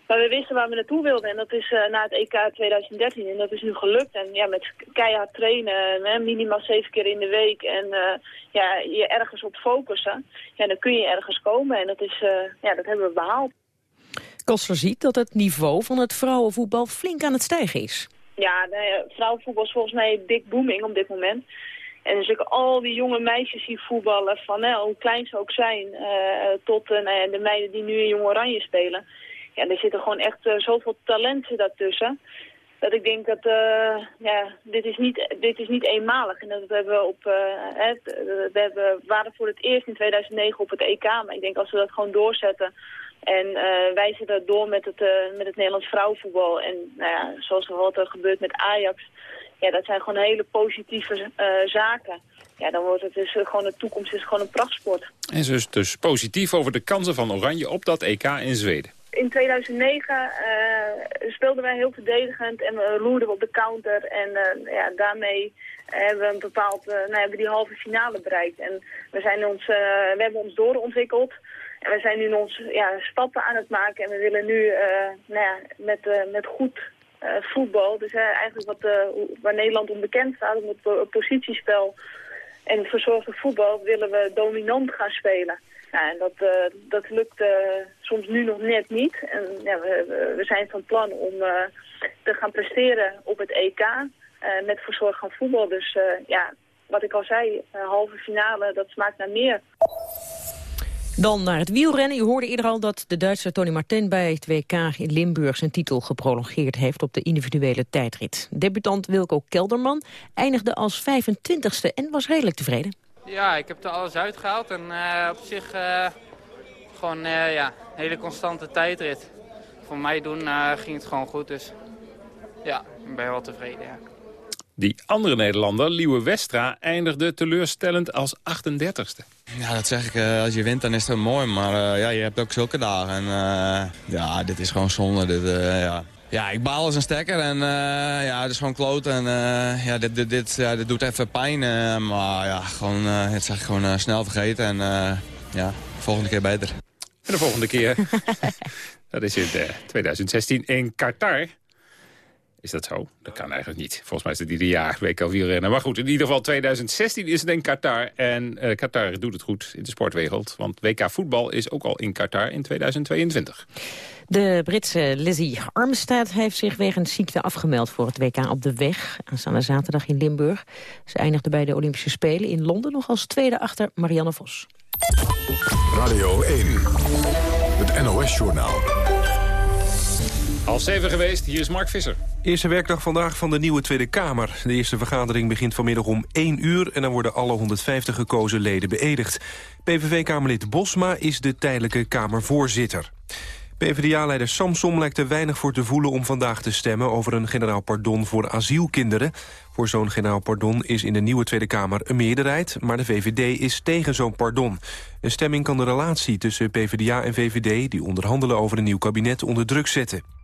Maar we wisten waar we naartoe wilden en dat is eh, na het EK 2013. En dat is nu gelukt. En ja, met keihard trainen, hè, minimaal zeven keer in de week en eh, ja, je ergens op focussen. Ja, dan kun je ergens komen en dat, is, eh, ja, dat hebben we behaald. Kostner ziet dat het niveau van het vrouwenvoetbal flink aan het stijgen is. Ja, nou ja, vrouwenvoetbal is volgens mij dik booming op dit moment. En als ik al die jonge meisjes zie voetballen, van hè, hoe klein ze ook zijn, eh, tot ja, de meiden die nu in Jong Oranje spelen. Ja, er zitten gewoon echt eh, zoveel talenten daartussen. Dat ik denk dat, ja, dit is, niet, dit is niet eenmalig. En dat hebben we op, hè, we hebben, waren voor het eerst in 2009 op het EK. Maar ik denk als we dat gewoon doorzetten en wijzen dat door met het, met het Nederlands vrouwenvoetbal. En nou ja, zoals er er gebeurt met Ajax. Ja, dat zijn gewoon hele positieve eh, zaken. Ja, dan wordt het dus eh, gewoon de toekomst is gewoon een prachtsport. En ze is dus positief over de kansen van Oranje op dat EK in Zweden. In 2009 eh, speelden wij heel verdedigend en we roerden we op de counter. En ja, daarmee hebben we een bepaald, eh, nou, hebben we die halve finale bereikt. En we, zijn ons, we hebben ons doorontwikkeld. En we zijn nu ons ja, stappen aan het maken. En we willen nu nou ja, met, met goed voetbal, dus eh, eigenlijk wat, eh, waar Nederland onbekend staat, met po- positiespel en verzorgde voetbal, willen we dominant gaan spelen. Ja, en dat, eh, dat lukt eh, soms nu nog net niet. En ja, we, we- zijn van plan om eh, te gaan presteren op het EK eh, met verzorgd voetbal. Dus eh, ja, wat ik al zei, eh, halve finale, dat smaakt naar meer. Dan naar het wielrennen. U hoorde eerder al dat de Duitse Tony Martin bij het WK in Limburg zijn titel geprolongeerd heeft op de individuele tijdrit. Debutant Wilco Kelderman eindigde als 25ste en was redelijk tevreden. Ja, ik heb er alles uitgehaald en uh, op zich uh, gewoon uh, ja, een hele constante tijdrit. Voor mij doen ging het gewoon goed, dus ja, ik ben wel tevreden. Ja. Die andere Nederlander, Liewe Westra, eindigde teleurstellend als 38ste. Ja, dat zeg ik. Uh, als je wint, dan is het mooi. Maar uh, ja, je hebt ook zulke dagen. En uh, ja, dit is gewoon zonde. Dit, ja. ja, ik baal als een stekker. En ja, het is gewoon kloot. En ja, dit, dit, dit, ja, dit doet even pijn. maar ja, gewoon, het zeg ik gewoon snel vergeten. En ja, volgende keer beter. En de volgende keer, (laughs) dat is in 2016 in Qatar. Is dat zo? Dat kan eigenlijk niet. Volgens mij is het ieder jaar WK wielrennen. Maar goed, in ieder geval 2016 is het in Qatar. En uh, Qatar doet het goed in de sportwereld. Want WK voetbal is ook al in Qatar in 2022. De Britse Lizzie Armstead heeft zich wegens ziekte afgemeld voor het WK op de weg. Aanstaande zaterdag in Limburg. Ze eindigde bij de Olympische Spelen in Londen nog als tweede achter Marianne Vos. Radio 1, het NOS-journaal. Al zeven geweest, hier is Mark Visser. Eerste werkdag vandaag van de nieuwe Tweede Kamer. De eerste vergadering begint vanmiddag om 1 uur... en dan worden alle 150 gekozen leden beëdigd. PVV-kamerlid Bosma is de tijdelijke Kamervoorzitter. PvdA-leider Samsom lijkt er weinig voor te voelen om vandaag te stemmen... over een generaal pardon voor asielkinderen. Voor zo'n generaal pardon is in de nieuwe Tweede Kamer een meerderheid... maar de VVD is tegen zo'n pardon. Een stemming kan de relatie tussen PvdA en VVD... die onderhandelen over een nieuw kabinet onder druk zetten.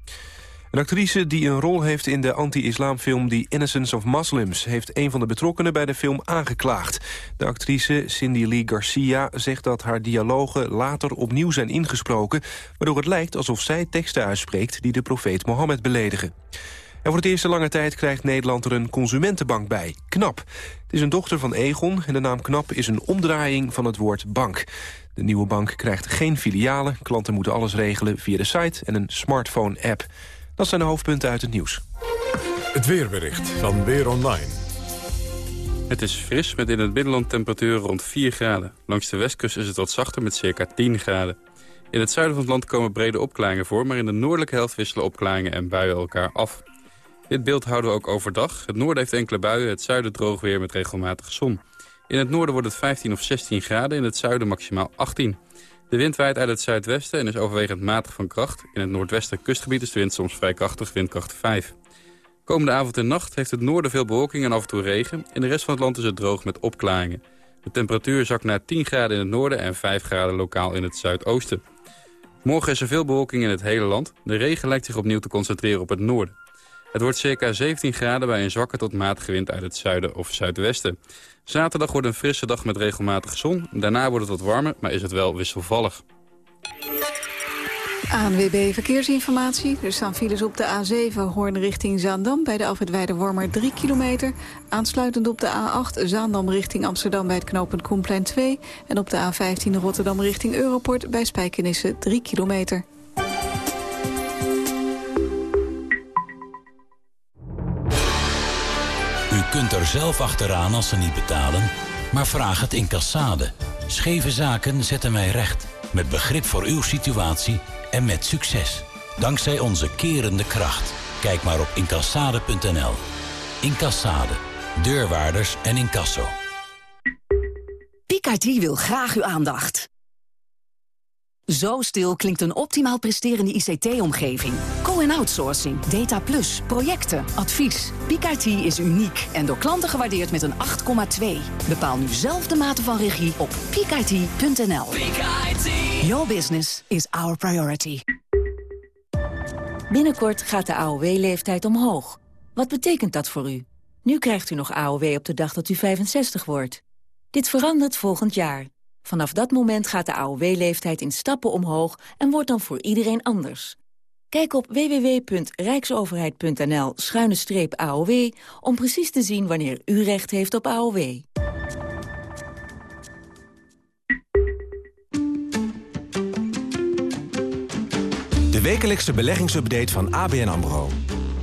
Een actrice die een rol heeft in de anti-islamfilm The Innocence of Muslims... heeft een van de betrokkenen bij de film aangeklaagd. De actrice Cindy Lee Garcia zegt dat haar dialogen later opnieuw zijn ingesproken... waardoor het lijkt alsof zij teksten uitspreekt die de profeet Mohammed beledigen. En voor het eerste lange tijd krijgt Nederland er een consumentenbank bij. KNAP. Het is een dochter van Egon en de naam KNAP is een omdraaiing van het woord bank. De nieuwe bank krijgt geen filialen. Klanten moeten alles regelen via de site en een smartphone-app. Dat zijn de hoofdpunten uit het nieuws. Het weerbericht van Weer Online. Het is fris met in het binnenland temperaturen rond 4 graden. Langs de westkust is het wat zachter met circa 10 graden. In het zuiden van het land komen brede opklaringen voor... maar in de noordelijke helft wisselen opklaringen en buien elkaar af. Dit beeld houden we ook overdag. Het noorden heeft enkele buien, het zuiden droog weer met regelmatige zon. In het noorden wordt het 15 of 16 graden, in het zuiden maximaal 18. De wind waait uit het zuidwesten en is overwegend matig van kracht. In het noordwesten kustgebied is de wind soms vrij krachtig, windkracht 5. Komende avond en nacht heeft het noorden veel bewolking en af en toe regen. In de rest van het land is het droog met opklaringen. De temperatuur zakt naar 10 graden in het noorden en 5 graden lokaal in het zuidoosten. Morgen is er veel bewolking in het hele land. De regen lijkt zich opnieuw te concentreren op het noorden. Het wordt circa 17 graden bij een zwakke tot matige wind uit het zuiden of zuidwesten. Zaterdag wordt een frisse dag met regelmatige zon. Daarna wordt het wat warmer, maar is het wel wisselvallig. ANWB Verkeersinformatie. Er staan files op de A7 Hoorn richting Zaandam... bij de Alfred Wormer 3 kilometer. Aansluitend op de A8 Zaandam richting Amsterdam... bij het knooppunt Koenplein 2. En op de A15 Rotterdam richting Europort... bij Spijkenisse 3 kilometer. Kunt er zelf achteraan als ze niet betalen, maar vraag het in Cassade. Scheve zaken zetten wij recht, met begrip voor uw situatie en met succes. Dankzij onze kerende kracht. Kijk maar op incassade.nl. Incassade. Deurwaarders en incasso. Picardie wil graag uw aandacht. Zo stil klinkt een optimaal presterende ICT-omgeving. Co-en-outsourcing, data plus, projecten, advies. PIK is uniek en door klanten gewaardeerd met een 8,2. Bepaal nu zelf de mate van regie op peakit.nl. Your business is our priority. Binnenkort gaat de AOW-leeftijd omhoog. Wat betekent dat voor u? Nu krijgt u nog AOW op de dag dat u 65 wordt. Dit verandert volgend jaar. Vanaf dat moment gaat de AOW-leeftijd in stappen omhoog en wordt dan voor iedereen anders. Kijk op www.rijksoverheid.nl-aow om precies te zien wanneer u recht heeft op AOW. De wekelijkse beleggingsupdate van ABN AMRO.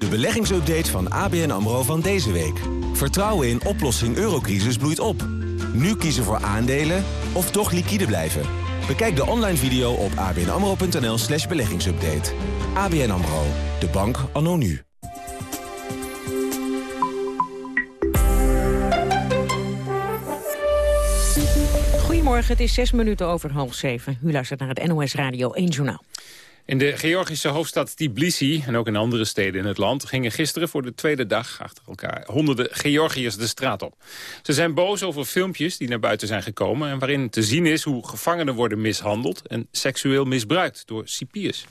De beleggingsupdate van ABN AMRO van deze week. Vertrouwen in oplossing eurocrisis bloeit op. Nu kiezen voor aandelen of toch liquide blijven. Bekijk de online video op abnamro.nl slash beleggingsupdate. ABN AMRO, de bank anno nu. Goedemorgen, het is zes minuten over half zeven. U luistert naar het NOS Radio 1 Journaal. In de Georgische hoofdstad Tbilisi en ook in andere steden in het land... gingen gisteren voor de tweede dag achter elkaar honderden Georgiërs de straat op. Ze zijn boos over filmpjes die naar buiten zijn gekomen... en waarin te zien is hoe gevangenen worden mishandeld... en seksueel misbruikt door cipiers.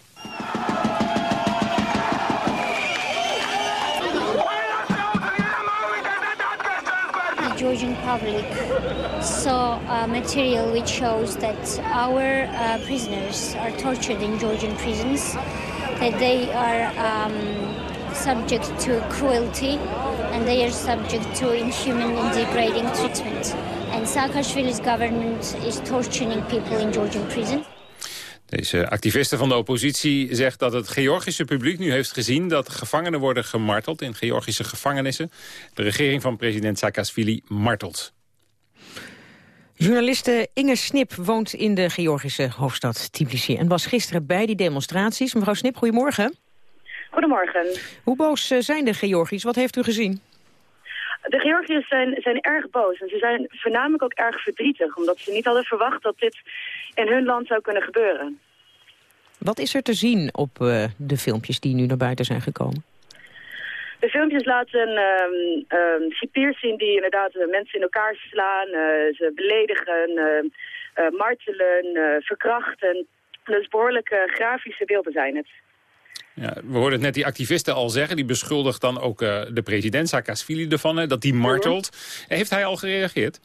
Georgian public saw material which shows that our uh, prisoners are tortured in Georgian prisons, that they are um, subject to cruelty and they are subject to inhuman and degrading treatment. And Saakashvili's government is torturing people in Georgian prison. Deze activiste van de oppositie zegt dat het Georgische publiek nu heeft gezien... dat gevangenen worden gemarteld in Georgische gevangenissen. De regering van president Saakashvili martelt. Journaliste Inge Snip woont in de Georgische hoofdstad Tbilisi... en was gisteren bij die demonstraties. Mevrouw Snip, goedemorgen. Goedemorgen. Hoe boos eh, zijn de Georgiërs? Wat heeft u gezien? De Georgiërs zijn, zijn erg boos en ze zijn voornamelijk ook erg verdrietig... omdat ze niet hadden verwacht dat dit in hun land zou kunnen gebeuren. Wat is er te zien op uh, de filmpjes die nu naar buiten zijn gekomen? De filmpjes laten um, um, cipiers zien die inderdaad uh, mensen in elkaar slaan, uh, ze beledigen, martelen, verkrachten. Dus behoorlijk grafische beelden zijn het. Ja, we hoorden het net die activisten al zeggen. Die beschuldigt dan ook de president Saakashvili ervan, hè, dat die martelt. Heeft hij al gereageerd?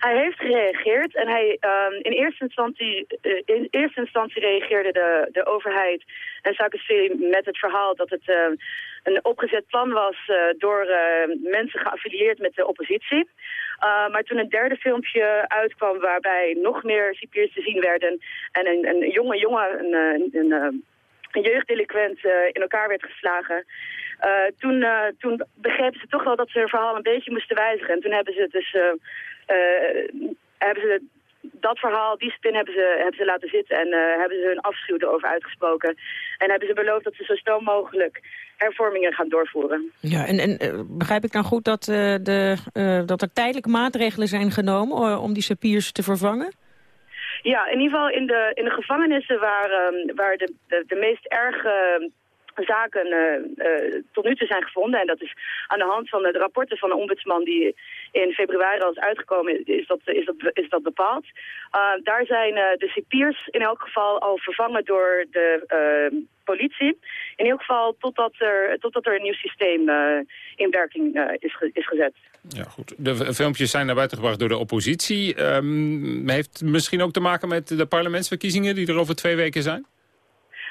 Hij heeft gereageerd en hij, um, in, eerste instantie, uh, in eerste instantie reageerde de, de overheid en Saakashvili met het verhaal dat het uh, een opgezet plan was uh, door mensen geaffilieerd met de oppositie. maar toen een derde filmpje uitkwam waarbij nog meer cipiers te zien werden en een, een jonge jongen, een, een, een, een jeugddelinquent in elkaar werd geslagen... Uh, toen, uh, toen begrepen ze toch wel dat ze hun verhaal een beetje moesten wijzigen. En toen hebben ze dus hebben ze dat verhaal, die spin hebben ze, hebben ze laten zitten en hebben ze hun afschuw erover uitgesproken. En hebben ze beloofd dat ze zo snel mogelijk hervormingen gaan doorvoeren. Ja, en, en begrijp ik dan goed dat, de, dat er tijdelijke maatregelen zijn genomen om die sapiers te vervangen? Ja, in ieder geval in de, in de gevangenissen waar, um, waar de, de, meest erge zaken uh, uh, tot nu toe zijn gevonden. En dat is aan de hand van de rapporten van de ombudsman die in februari al is uitgekomen, is dat, is dat, is dat bepaald. Uh, daar zijn de cipiers in elk geval al vervangen door de politie. In elk geval totdat er, totdat er een nieuw systeem in werking is, ge is gezet. Ja, goed. De filmpjes zijn naar buiten gebracht door de oppositie. Um, heeft misschien ook te maken met de parlementsverkiezingen die er over twee weken zijn?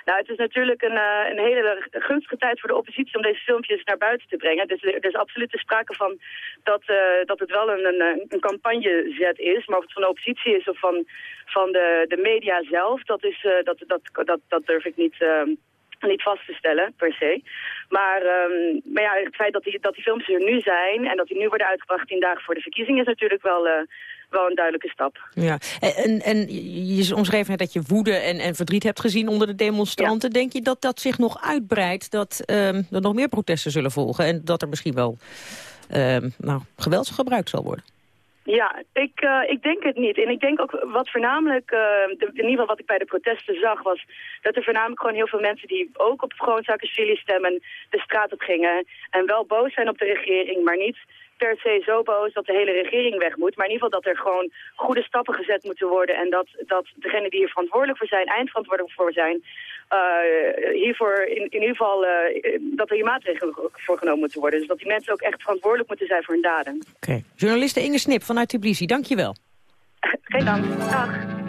Nou, het is natuurlijk een, uh, een hele gunstige tijd voor de oppositie om deze filmpjes naar buiten te brengen. Dus er, is absoluut sprake van dat, uh, dat het wel een, een, een campagnezet is. Maar of het van de oppositie is of van, van de, de media zelf, dat, is, uh, dat, dat, dat, dat durf ik niet niet vast te stellen, per se. Maar, um, maar ja, het feit dat die, dat die filmpjes er nu zijn... en dat die nu worden uitgebracht tien dagen voor de verkiezingen... is natuurlijk wel, uh, wel een duidelijke stap. Ja, en, en je omschreef net dat je woede en, en verdriet hebt gezien onder de demonstranten. Denk je dat dat zich nog uitbreidt, dat um, er nog meer protesten zullen volgen... en dat er misschien wel um, nou, geweld gebruikt zal worden? Ja, ik, uh, ik denk het niet. En ik denk ook wat voornamelijk, de, in ieder geval wat ik bij de protesten zag, was dat er voornamelijk gewoon heel veel mensen die ook op Groenzakersvili stemmen, de straat op gingen. En wel boos zijn op de regering, maar niet per se zo boos dat de hele regering weg moet. Maar in ieder geval dat er gewoon goede stappen gezet moeten worden. En dat, dat degenen die hier verantwoordelijk voor zijn, eindverantwoordelijk voor zijn, hiervoor in, in ieder geval uh, dat er hier maatregelen voor genomen moeten worden. Dus dat die mensen ook echt verantwoordelijk moeten zijn voor hun daden. Oké. Okay. Journaliste Inge Snip vanuit Tbilisi, dank je wel. Geen dank. Dag.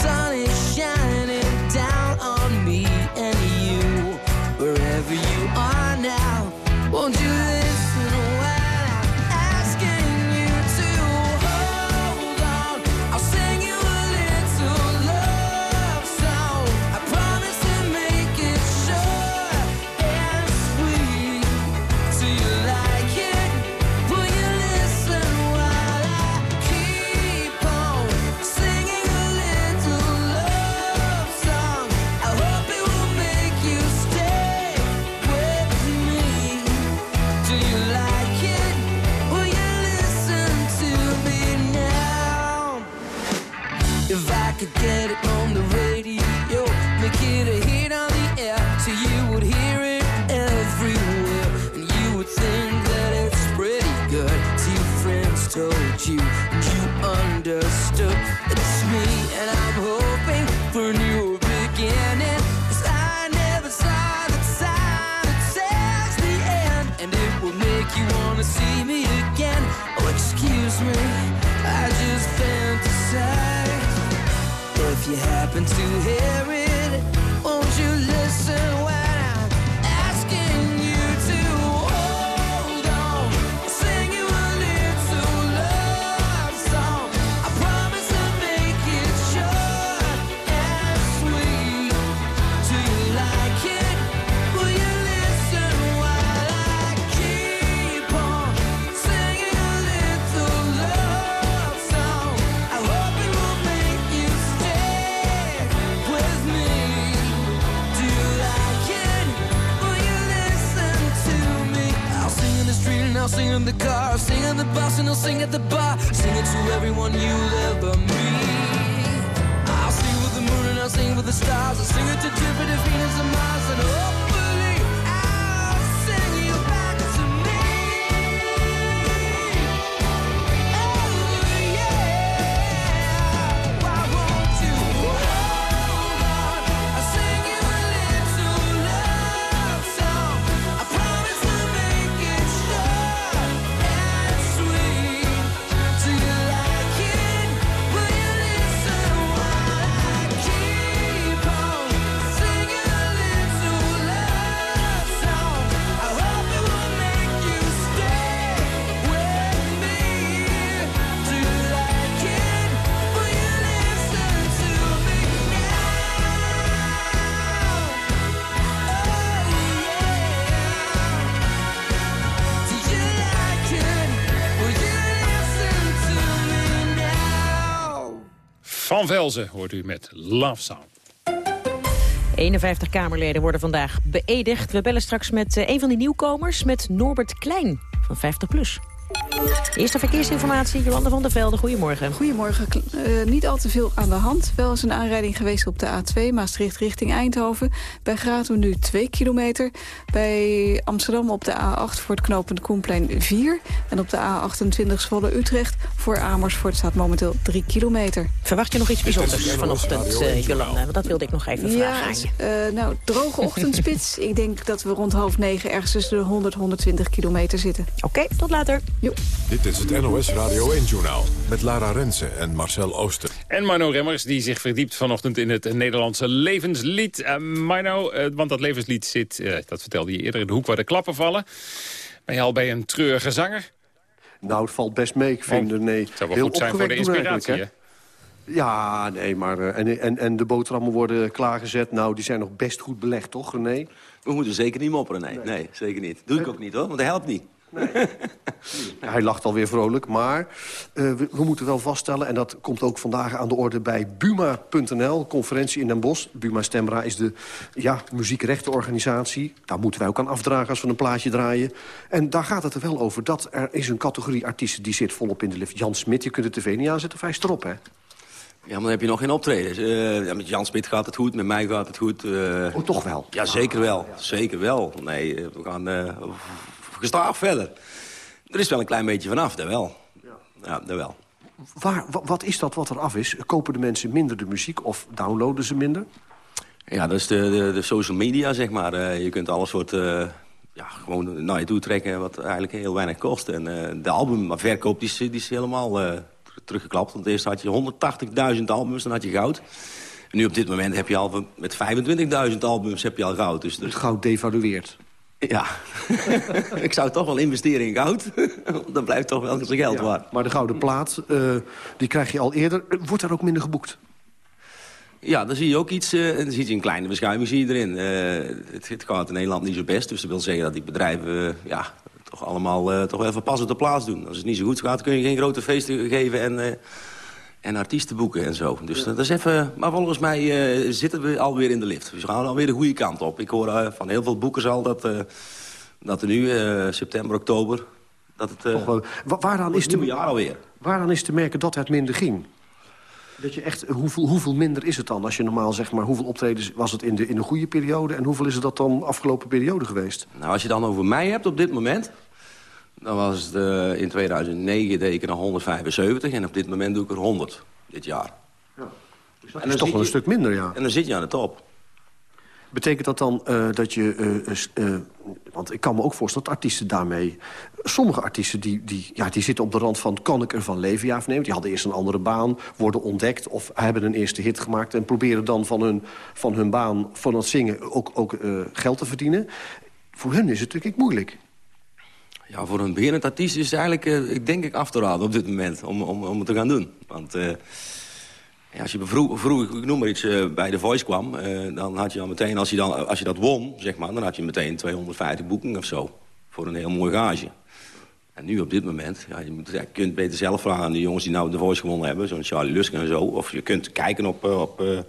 Sun sing at the bar. Sing it to everyone you'll ever meet. I'll sing with the moon and I'll sing with the stars. I'll sing it to Jupiter, Venus, and Mars. Velzen hoort u met Love Sound. 51 Kamerleden worden vandaag beëdigd. We bellen straks met eh, een van die nieuwkomers, met Norbert Klein van 50PLUS. Eerste verkeersinformatie, Jolanda van der Velde. Goedemorgen. Goedemorgen. Eh, niet al te veel aan de hand. Wel is een aanrijding geweest op de A2 Maastricht richting Eindhoven. Bij Gratum nu 2 kilometer. Bij Amsterdam op de A8 voor het knooppunt Koenplein 4. En op de A28 Zwolle Utrecht voor Amersfoort staat momenteel 3 kilometer. Verwacht je nog iets bijzonders vanochtend, eh, Jolanda? Want dat wilde ik nog even vragen aan je. eh, nou, droge (laughs) ochtendspits. ik denk dat we rond half negen ergens tussen de 100 120 kilometer zitten. Oké, tot later. Dit is het NOS Radio 1-journaal met Lara Rensen en Marcel Ooster. En Mino Remmers, die zich verdiept vanochtend in het Nederlandse levenslied. Uh, Mino, uh, want dat levenslied zit, uh, dat vertelde je eerder, in de hoek waar de klappen vallen. Ben je al bij een treurige zanger? Nou, het valt best mee. Ik vind oh, er nee, het zou wel heel goed zijn voor de inspiratie, hè? Ja, nee, maar en, en, en de boterhammen worden klaargezet. Nou, die zijn nog best goed belegd, toch, René? We moeten zeker niet mopperen, nee. Nee, nee zeker niet. Doe ik ook niet, hoor, want dat helpt niet. (laughs) Nee. Hij lacht alweer vrolijk, maar uh, we, we, moeten wel vaststellen... en dat komt ook vandaag aan de orde bij Buma.nl, conferentie in Den Bosch. Buma Stemra is de ja, muziekrechtenorganisatie. Daar moeten wij ook aan afdragen als we een plaatje draaien. En daar gaat het er wel over dat er is een categorie artiesten... die zit volop in de lift. Jan Smit, je kunt de tv niet aanzetten, vijs erop, hè? Ja, maar dan heb je nog geen optredens. Uh, ja, met Jan Smit gaat het goed, met mij gaat het goed. Uh... Oh, toch wel? Ja, zeker wel. Zeker wel. Nee, we gaan uh, gestaag verder. Er is wel een klein beetje vanaf, daar wel. Ja, ja daar wel. Waar, wat is dat wat er af is? Kopen de mensen minder de muziek of downloaden ze minder? Ja, dat is de, de, de social media, zeg maar. je kunt alles soort... ja, gewoon naar je toe trekken wat eigenlijk heel weinig kost. En de albumverkoop die is, die is helemaal teruggeklapt. Want eerst had je 180.000 albums, dan had je goud. En nu op dit moment heb je al met 25.000 albums heb je al goud. Dus, dus... Goud devalueert. Ja, (laughs) ik zou toch wel investeren in goud. (laughs) Dan blijft toch wel zijn geld ja, waard. Maar de gouden plaat, uh, die krijg je al eerder. Wordt daar ook minder geboekt? Ja, dan zie je ook iets, uh, dan zie je een kleine verschuiving zie je erin. Uh, het, het, gaat in Nederland niet zo best, dus dat wil zeggen dat die bedrijven ja, toch allemaal toch wel even pas op de plaats doen. Als het niet zo goed gaat, kun je geen grote feesten geven en, en artiesten boeken en zo. Dus dat is even... Maar volgens mij uh, zitten we alweer in de lift. Dus we gaan alweer de goede kant op. Ik hoor van heel veel boekers al dat, dat er nu, september, oktober... Dat het, wel, waaraan is te, jaar alweer. Waaraan is te merken dat het minder ging? Dat je echt, hoeveel, hoeveel minder is het dan? Als je normaal zeg maar, hoeveel optredens was het in de, in de goede periode... en hoeveel is het dat dan afgelopen periode geweest? Nou, als je dan over mij hebt op dit moment... dan was het uh, in 2009 deed ik er 175 en op dit moment doe ik er 100 dit jaar. Ja. Dus dat en is toch wel een stuk minder, ja. En dan zit je aan de top. Betekent dat dan uh, dat je... Uh, uh, want ik kan me ook voorstellen dat artiesten daarmee... Sommige artiesten die, die, ja, die zitten op de rand van... kan ik ervan leven, ja of nee? Die hadden eerst een andere baan, worden ontdekt... of hebben een eerste hit gemaakt... en proberen dan van hun, van hun baan, van het zingen... ook, ook geld te verdienen. Voor hen is het natuurlijk moeilijk. Ja, voor een beginnend artiest is eigenlijk, ik denk ik, af te raden op dit moment... om, om, om het te gaan doen. Want... Ja, als je vroeg, vroeg, ik noem maar iets, uh, bij de Voice kwam... Dan had je al meteen, als je, dan, als je dat won, zeg maar... dan had je meteen 250 boekingen of zo. Voor een heel mooi gage. En nu op dit moment, ja, je, moet, kunt beter zelf vragen aan de jongens die nou de Voice gewonnen hebben. Zo'n Charlie Lusk en zo. Of je kunt kijken op, op,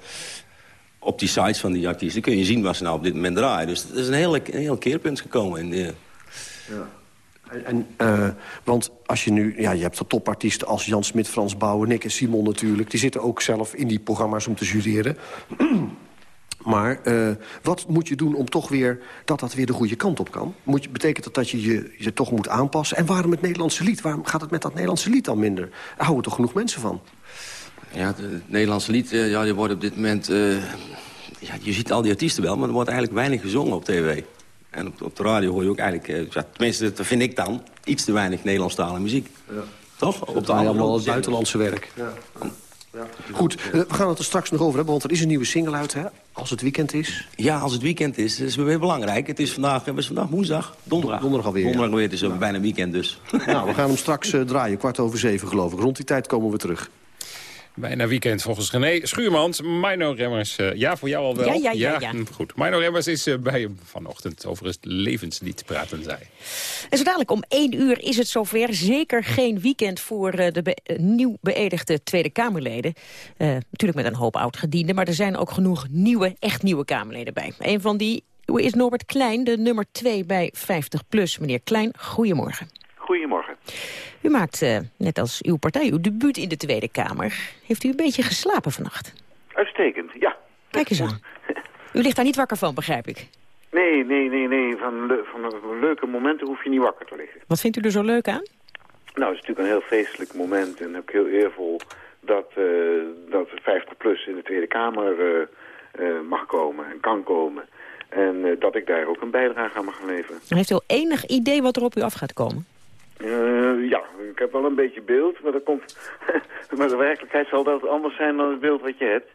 op die sites van die artiesten. Dan kun je zien waar ze nou op dit moment draaien. Dus het is een heel, heel keerpunt gekomen. In ja. En, uh, want als je nu, ja, je hebt de topartiesten als Jan Smit, Frans Bouwen, Nick en Simon natuurlijk. Die zitten ook zelf in die programma's om te jureren. (clears throat) maar uh, wat moet je doen om toch weer, dat dat weer de goede kant op kan? Moet je, betekent dat dat je, je je toch moet aanpassen? En waarom het Nederlandse lied? Waarom gaat het met dat Nederlandse lied dan minder? Daar houden toch genoeg mensen van? Ja, het, Nederlandse lied, uh, ja, die wordt op dit moment... ja, je ziet al die artiesten wel, maar er wordt eigenlijk weinig gezongen op tv. En op, op de radio hoor je ook eigenlijk, uh, tenminste dat vind ik dan, iets te weinig Nederlandstalige muziek. Ja. Toch? Op de allemaal het buitenlandse werk. Ja. Ja. Goed, uh, we gaan het er straks nog over hebben, want er is een nieuwe single uit, hè? Als het weekend is. Ja, als het weekend is. Is weer belangrijk. Het is vandaag, het is vandaag woensdag, donderdag. Donderdag alweer, Donderdag alweer, het is ja. bijna weekend dus. Nou, we (laughs) gaan hem straks uh, draaien, kwart over zeven geloof ik. Rond die tijd komen we terug. Bijna weekend volgens René Schuurmans. Mino Remmers, uh, ja, voor jou al wel. Ja, ja, ja. ja. Hm, goed. Mino Remmers is uh, bij hem vanochtend over het levenslied praten zij. En zo dadelijk om één uur is het zover. Zeker geen weekend voor uh, de be nieuw beëdigde Tweede Kamerleden. natuurlijk met een hoop oud-gedienden, maar er zijn ook genoeg nieuwe, echt nieuwe Kamerleden bij. Een van die is Norbert Klein, de nummer twee bij 50PLUS. Meneer Klein, goedemorgen. Goedemorgen. U maakt, uh, net als uw partij, uw debuut in de Tweede Kamer. Heeft u een beetje geslapen vannacht? Uitstekend, ja. Kijk eens aan. U ligt daar niet wakker van, begrijp ik. Nee, nee, nee, nee. Van, le van leuke momenten hoef je niet wakker te liggen. Wat vindt u er zo leuk aan? Nou, het is natuurlijk een heel feestelijk moment. En heb ik heel eervol dat, uh, dat 50PLUS in de Tweede Kamer uh, mag komen en kan komen. En dat ik daar ook een bijdrage aan mag leveren. En heeft u al enig idee wat er op u af gaat komen? Uh, ja, ik heb wel een beetje beeld, maar, dat komt, (laughs) maar de werkelijkheid zal dat anders zijn dan het beeld wat je hebt.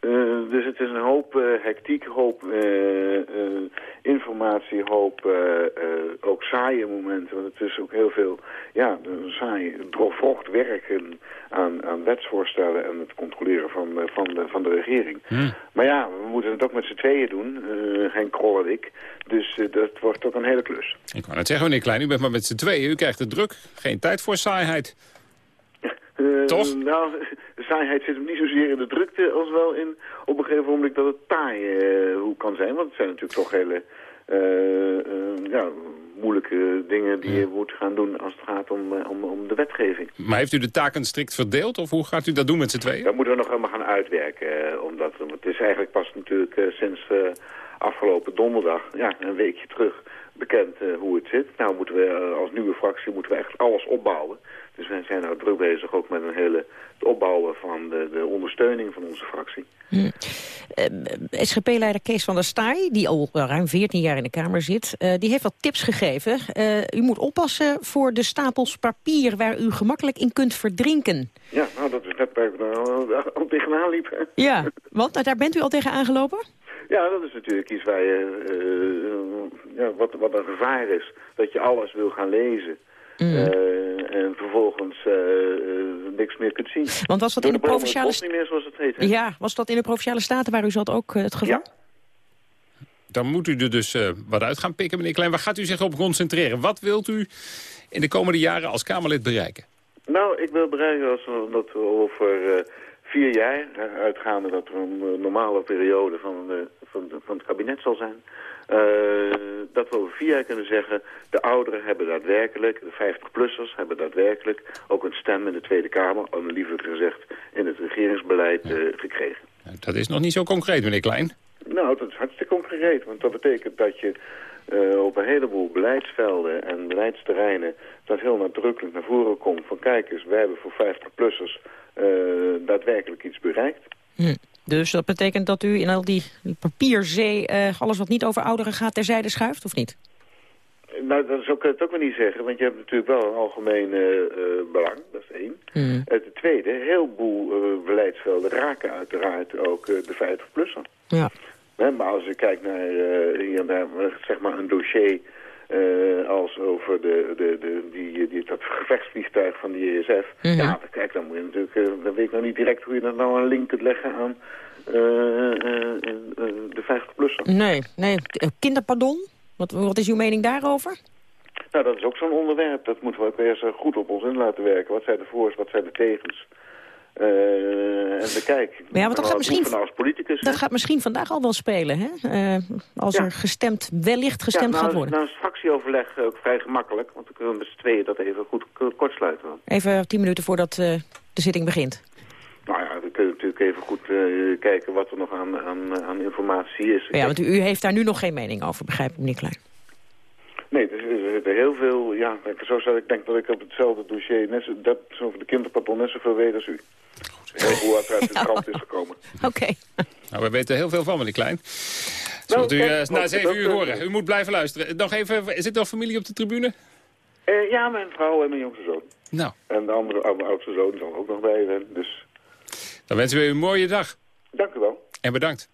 Uh, dus het is een hoop uh, hectiek, hoop informatie, hoop ook saaie momenten. Want het is ook heel veel ja, saai, droogvrocht werken aan, aan wetsvoorstellen en het controleren van, van, de, van de regering. Hm. Maar ja, we moeten het ook met z'n tweeën doen, Henk Krol en ik. Dus dat wordt ook een hele klus. Ik wou net zeggen, meneer Klein, u bent maar met z'n tweeën. U krijgt de druk. Geen tijd voor saaiheid. Toch? Nou, de saaiheid zit hem niet zozeer in de drukte als wel in op een gegeven moment dat het taai uh, hoe kan zijn. Want het zijn natuurlijk toch hele uh, ja, moeilijke dingen die je moet gaan doen als het gaat om, om, om de wetgeving. Maar heeft u de taken strikt verdeeld of hoe gaat u dat doen met z'n tweeën? Dat moeten we nog helemaal gaan uitwerken. omdat, het is eigenlijk pas natuurlijk sinds afgelopen donderdag, ja, een weekje terug, bekend hoe het zit. Nou moeten we als nieuwe fractie moeten we echt alles opbouwen. Dus wij zijn nou druk bezig ook met een hele het opbouwen van de, de ondersteuning van onze fractie. Hm. Uh, SGP-leider Kees van der Staaij, die al ruim 14 jaar in de Kamer zit... Uh, die heeft wat tips gegeven. Uh, u moet oppassen voor de stapels papier waar u gemakkelijk in kunt verdrinken. Ja, nou, dat is net waar ik nou al tegenaan liep. Ja, want daar bent u al tegen aangelopen? Ja, dat is natuurlijk iets waar je, ja, wat, wat een gevaar is. Dat je alles wil gaan lezen. Mm. Uh, en vervolgens uh, uh, niks meer kunt zien. Want was dat in de, de provinciale... niet meer zoals het heet. Hè? Ja, was dat in de provinciale staten waar u zat ook het geval? Ja. Dan moet u er dus wat uit gaan pikken, meneer Klein. Waar gaat u zich op concentreren? Wat wilt u in de komende jaren als Kamerlid bereiken? Nou, ik wil bereiken als, dat we over vier jaar, uitgaande dat er een normale periode van, van, van het kabinet zal zijn... Uh, dat we over vier jaar kunnen zeggen... de ouderen hebben daadwerkelijk, de 50-plussers hebben daadwerkelijk... ook een stem in de Tweede Kamer, of liever gezegd in het regeringsbeleid uh, gekregen. Dat is nog niet zo concreet, meneer Klein. Nou, dat is hartstikke concreet. Want dat betekent dat je uh, op een heleboel beleidsvelden en beleidsterreinen... dat heel nadrukkelijk naar voren komt van... kijk eens, wij hebben voor 50-plussers daadwerkelijk iets bereikt. Hm. Dus dat betekent dat u in al die papierzee... Uh, alles wat niet over ouderen gaat terzijde schuift, of niet? Nou, dat zo kan je het ook wel niet zeggen. Want je hebt natuurlijk wel een algemeen uh, belang. Dat is één. Mm. Uh, ten tweede, een heleboel beleidsvelden raken uiteraard ook de 50-plusser. Ja. maar als je kijkt naar, hier, naar zeg maar een dossier... als over de, de, de, die, die, dat gevechtsvliegtuig van de ESF. Mm -hmm. Ja, kijk, dan moet je natuurlijk... dan weet ik nog niet direct hoe je dat nou een link kunt leggen aan de 50-plusser. Nee, nee. Kinderpardon? Wat, wat is uw mening daarover? Nou, dat is ook zo'n onderwerp. Dat moeten we ook eerst goed op ons in laten werken. Wat zijn de voor's, wat zijn de tegens? Uh, en bekijk. Maar ja, want dat gaat, misschien, als politicus, dat gaat misschien vandaag al wel spelen, hè? Uh, als ja. er gestemd, wellicht gestemd ja, nou, gaat worden. Nou is fractieoverleg ook vrij gemakkelijk. Want dan kunnen we met z'n tweeën dat even goed kortsluiten. Even tien minuten voordat uh, de zitting begint. Nou ja, we kunnen natuurlijk even goed kijken wat er nog aan, aan, aan informatie is. Ja, want u, u, heeft daar nu nog geen mening over, begrijp ik, meneer Klein. Nee, er zitten heel veel... Ja, zo zou ik denk dat ik op hetzelfde dossier... Net zo, dat, over de kinderpardon net zoveel weet als u. Heel hoe het uit de (laughs) krant is gekomen. Oké. Okay. Nou, we weten heel veel van, meneer Klein. Zult u uh, na zeven uur horen. U moet blijven luisteren. Nog even, zit er familie op de tribune? Uh, ja, mijn vrouw en mijn jongste zoon. Nou. En de andere, mijn oudste zoon zal ook nog bij zijn, dus... Dan wensen we u een mooie dag. Dank u wel. En bedankt.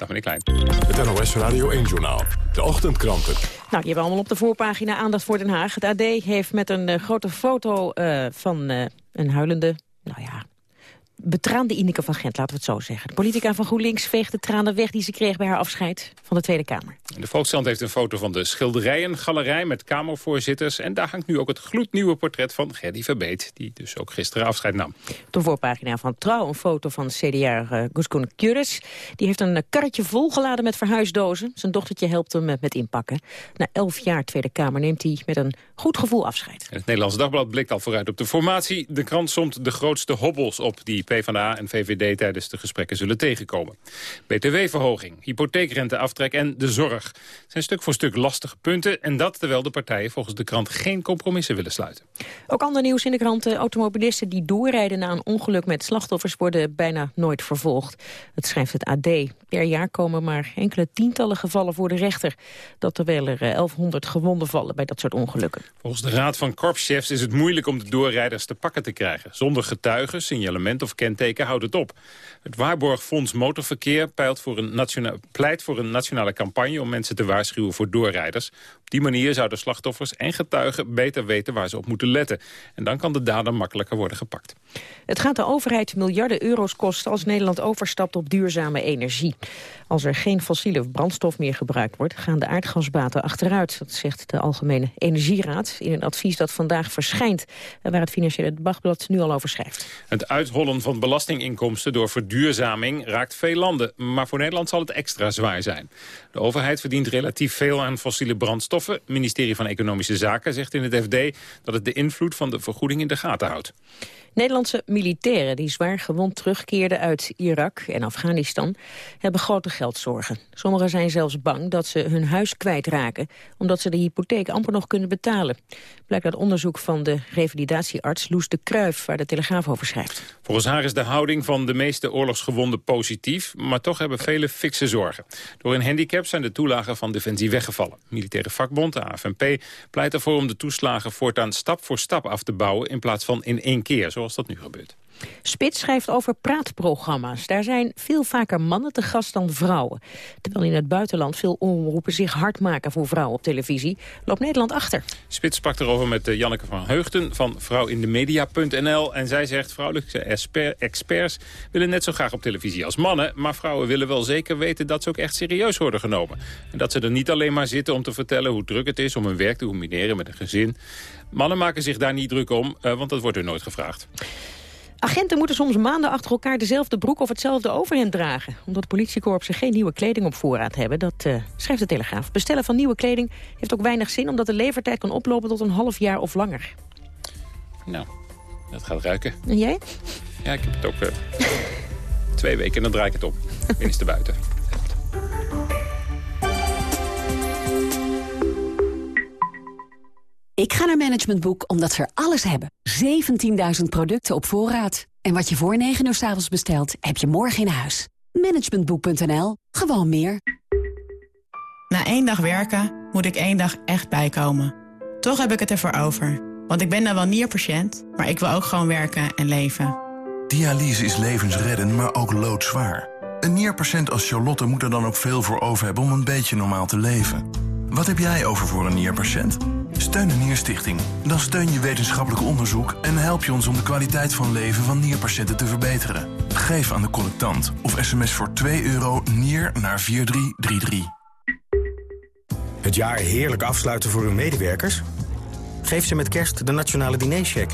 Dag. Meneer Klein. Het NOS Radio 1-journaal. De ochtendkranten. Nou, die hebben allemaal op de voorpagina aandacht voor Den Haag. Het AD heeft met een uh, grote foto uh, van uh, een huilende, nou ja, betraande Ineke van Gent, laten we het zo zeggen. De politica van GroenLinks veegt de tranen weg die ze kreeg bij haar afscheid van de Tweede Kamer. De Volkskrant heeft een foto van de schilderijengalerij met Kamervoorzitters. En daar hangt nu ook het gloednieuwe portret van Gerdy Verbeet, die dus ook gisteren afscheid nam. Op de voorpagina van Trouw een foto van CDA uh, Guskun Kures. Die heeft een karretje volgeladen met verhuisdozen. Zijn dochtertje helpt hem met inpakken. Na elf jaar Tweede Kamer neemt hij met een goed gevoel afscheid. Het Nederlands Dagblad blikt al vooruit op de formatie. De krant somt de grootste hobbels op die PvdA en VVD tijdens de gesprekken zullen tegenkomen. BTW-verhoging, hypotheekrenteaftrek en de zorg zijn stuk voor stuk lastige punten... en dat terwijl de partijen volgens de krant geen compromissen willen sluiten. Ook ander nieuws in de krant. Automobilisten die doorrijden na een ongeluk met slachtoffers... worden bijna nooit vervolgd. Dat schrijft het AD. Per jaar komen maar enkele tientallen gevallen voor de rechter. Dat terwijl er 1100 eh, gewonden vallen bij dat soort ongelukken. Volgens de Raad van Korpschefs is het moeilijk om de doorrijders te pakken te krijgen. Zonder getuigen, signalement of kenteken houdt het op. Het Waarborgfonds Motorverkeer pleit voor, een pleit voor een nationale campagne... om mensen te waarschuwen voor doorrijders. Op die manier zouden slachtoffers en getuigen beter weten waar ze op moeten letten. En dan kan de dader makkelijker worden gepakt. Het gaat de overheid miljarden euro's kosten als Nederland overstapt op duurzame energie. Als er geen fossiele brandstof meer gebruikt wordt, gaan de aardgasbaten achteruit. Dat zegt de Algemene Energieraad in een advies dat vandaag verschijnt. Waar het Financiële Dagblad nu al over schrijft. Het uitrollen van belastinginkomsten door verduurzaming raakt veel landen. Maar voor Nederland zal het extra zwaar zijn. De overheid verdient relatief veel aan fossiele Het ministerie van Economische Zaken zegt in het FD dat het de invloed van de vergoeding in de gaten houdt. Nederlandse militairen die zwaar gewond terugkeerden uit Irak en Afghanistan hebben grote geldzorgen. Sommigen zijn zelfs bang dat ze hun huis kwijtraken omdat ze de hypotheek amper nog kunnen betalen. Blijkt uit onderzoek van de revalidatiearts Loes de Kruif waar de Telegraaf over schrijft. Volgens haar is de houding van de meeste oorlogsgewonden positief, maar toch hebben velen fikse zorgen. Door een handicap zijn de toelagen van Defensie weggevallen. Militaire vakbond, de AFNP, pleit ervoor om de toeslagen voortaan stap voor stap af te bouwen in plaats van in één keer zoals dat nu gebeurt. Spits schrijft over praatprogramma's. Daar zijn veel vaker mannen te gast dan vrouwen. Terwijl in het buitenland veel omroepen zich hard maken voor vrouwen op televisie, loopt Nederland achter. Spits sprak erover met eh, Janneke van Heugden van vrouwindemedia.nl. En zij zegt, vrouwelijke experts willen net zo graag op televisie als mannen. Maar vrouwen willen wel zeker weten dat ze ook echt serieus worden genomen. En dat ze er niet alleen maar zitten om te vertellen hoe druk het is om hun werk te combineren met een gezin. Mannen maken zich daar niet druk om, eh, want dat wordt er nooit gevraagd. Agenten moeten soms maanden achter elkaar dezelfde broek of hetzelfde overhemd dragen. Omdat politiekorpsen geen nieuwe kleding op voorraad hebben. Dat uh, schrijft de Telegraaf. Bestellen van nieuwe kleding heeft ook weinig zin... omdat de levertijd kan oplopen tot een half jaar of langer. Nou, dat gaat ruiken. En jij? Ja, ik heb het ook uh, twee weken en dan draai ik het op. Binnenste buiten. (laughs) Ik ga naar Management Boek omdat ze er alles hebben. 17.000 producten op voorraad. En wat je voor 9 uur s avonds bestelt, heb je morgen in huis. Managementboek.nl. Gewoon meer. Na één dag werken moet ik één dag echt bijkomen. Toch heb ik het ervoor over. Want ik ben dan wel nierpatiënt, maar ik wil ook gewoon werken en leven. Dialyse is levensreddend, maar ook loodzwaar. Een nierpatiënt als Charlotte moet er dan ook veel voor over hebben om een beetje normaal te leven. Wat heb jij over voor een nierpatiënt? Steun de Nierstichting. Dan steun je wetenschappelijk onderzoek... en help je ons om de kwaliteit van leven van nierpatiënten te verbeteren. Geef aan de collectant of sms voor 2 euro nier naar 4333. Het jaar heerlijk afsluiten voor uw medewerkers? Geef ze met kerst de Nationale Dinercheck.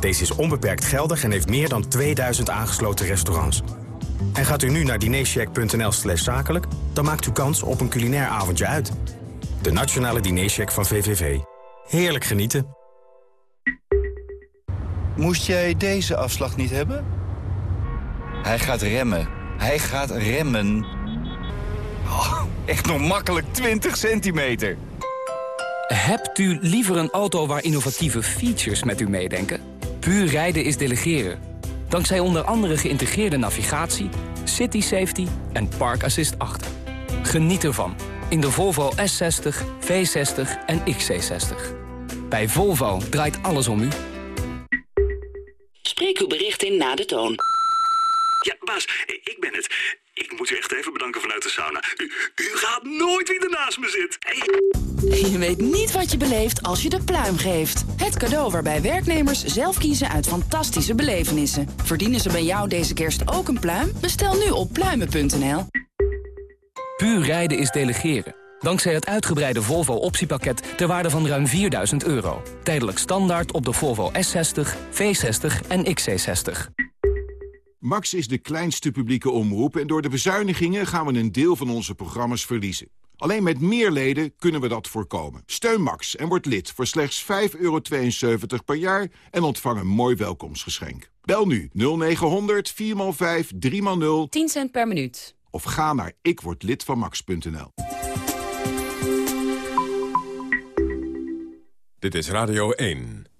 Deze is onbeperkt geldig en heeft meer dan 2000 aangesloten restaurants. En gaat u nu naar dinercheck.nl slash zakelijk... dan maakt u kans op een culinair avondje uit... De Nationale Dinercheck van VVV. Heerlijk genieten. Moest jij deze afslag niet hebben? Hij gaat remmen. Hij gaat remmen. Oh, echt nog makkelijk 20 centimeter. Hebt u liever een auto waar innovatieve features met u meedenken? Puur rijden is delegeren. Dankzij onder andere geïntegreerde navigatie, city safety en park assist 8. Geniet ervan in de Volvo S60, V60 en XC60. Bij Volvo draait alles om u. Spreek uw bericht in na de toon. Ja, baas, ik ben het. Ik moet u echt even bedanken vanuit de sauna. U, u gaat nooit wie naast me zit. Je weet niet wat je beleeft als je de pluim geeft. Het cadeau waarbij werknemers zelf kiezen uit fantastische belevenissen. Verdienen ze bij jou deze kerst ook een pluim? Bestel nu op pluimen.nl. Puur rijden is delegeren. Dankzij het uitgebreide Volvo optiepakket ter waarde van ruim 4000 euro. Tijdelijk standaard op de Volvo S60, V60 en XC60. Max is de kleinste publieke omroep en door de bezuinigingen gaan we een deel van onze programma's verliezen. Alleen met meer leden kunnen we dat voorkomen. Steun Max en word lid voor slechts 5,72 per jaar en ontvang een mooi welkomstgeschenk. Bel nu 0900 4x5 3x0 10 cent per minuut. Of ga naar ikwordlidvanmax.nl. Dit is Radio 1.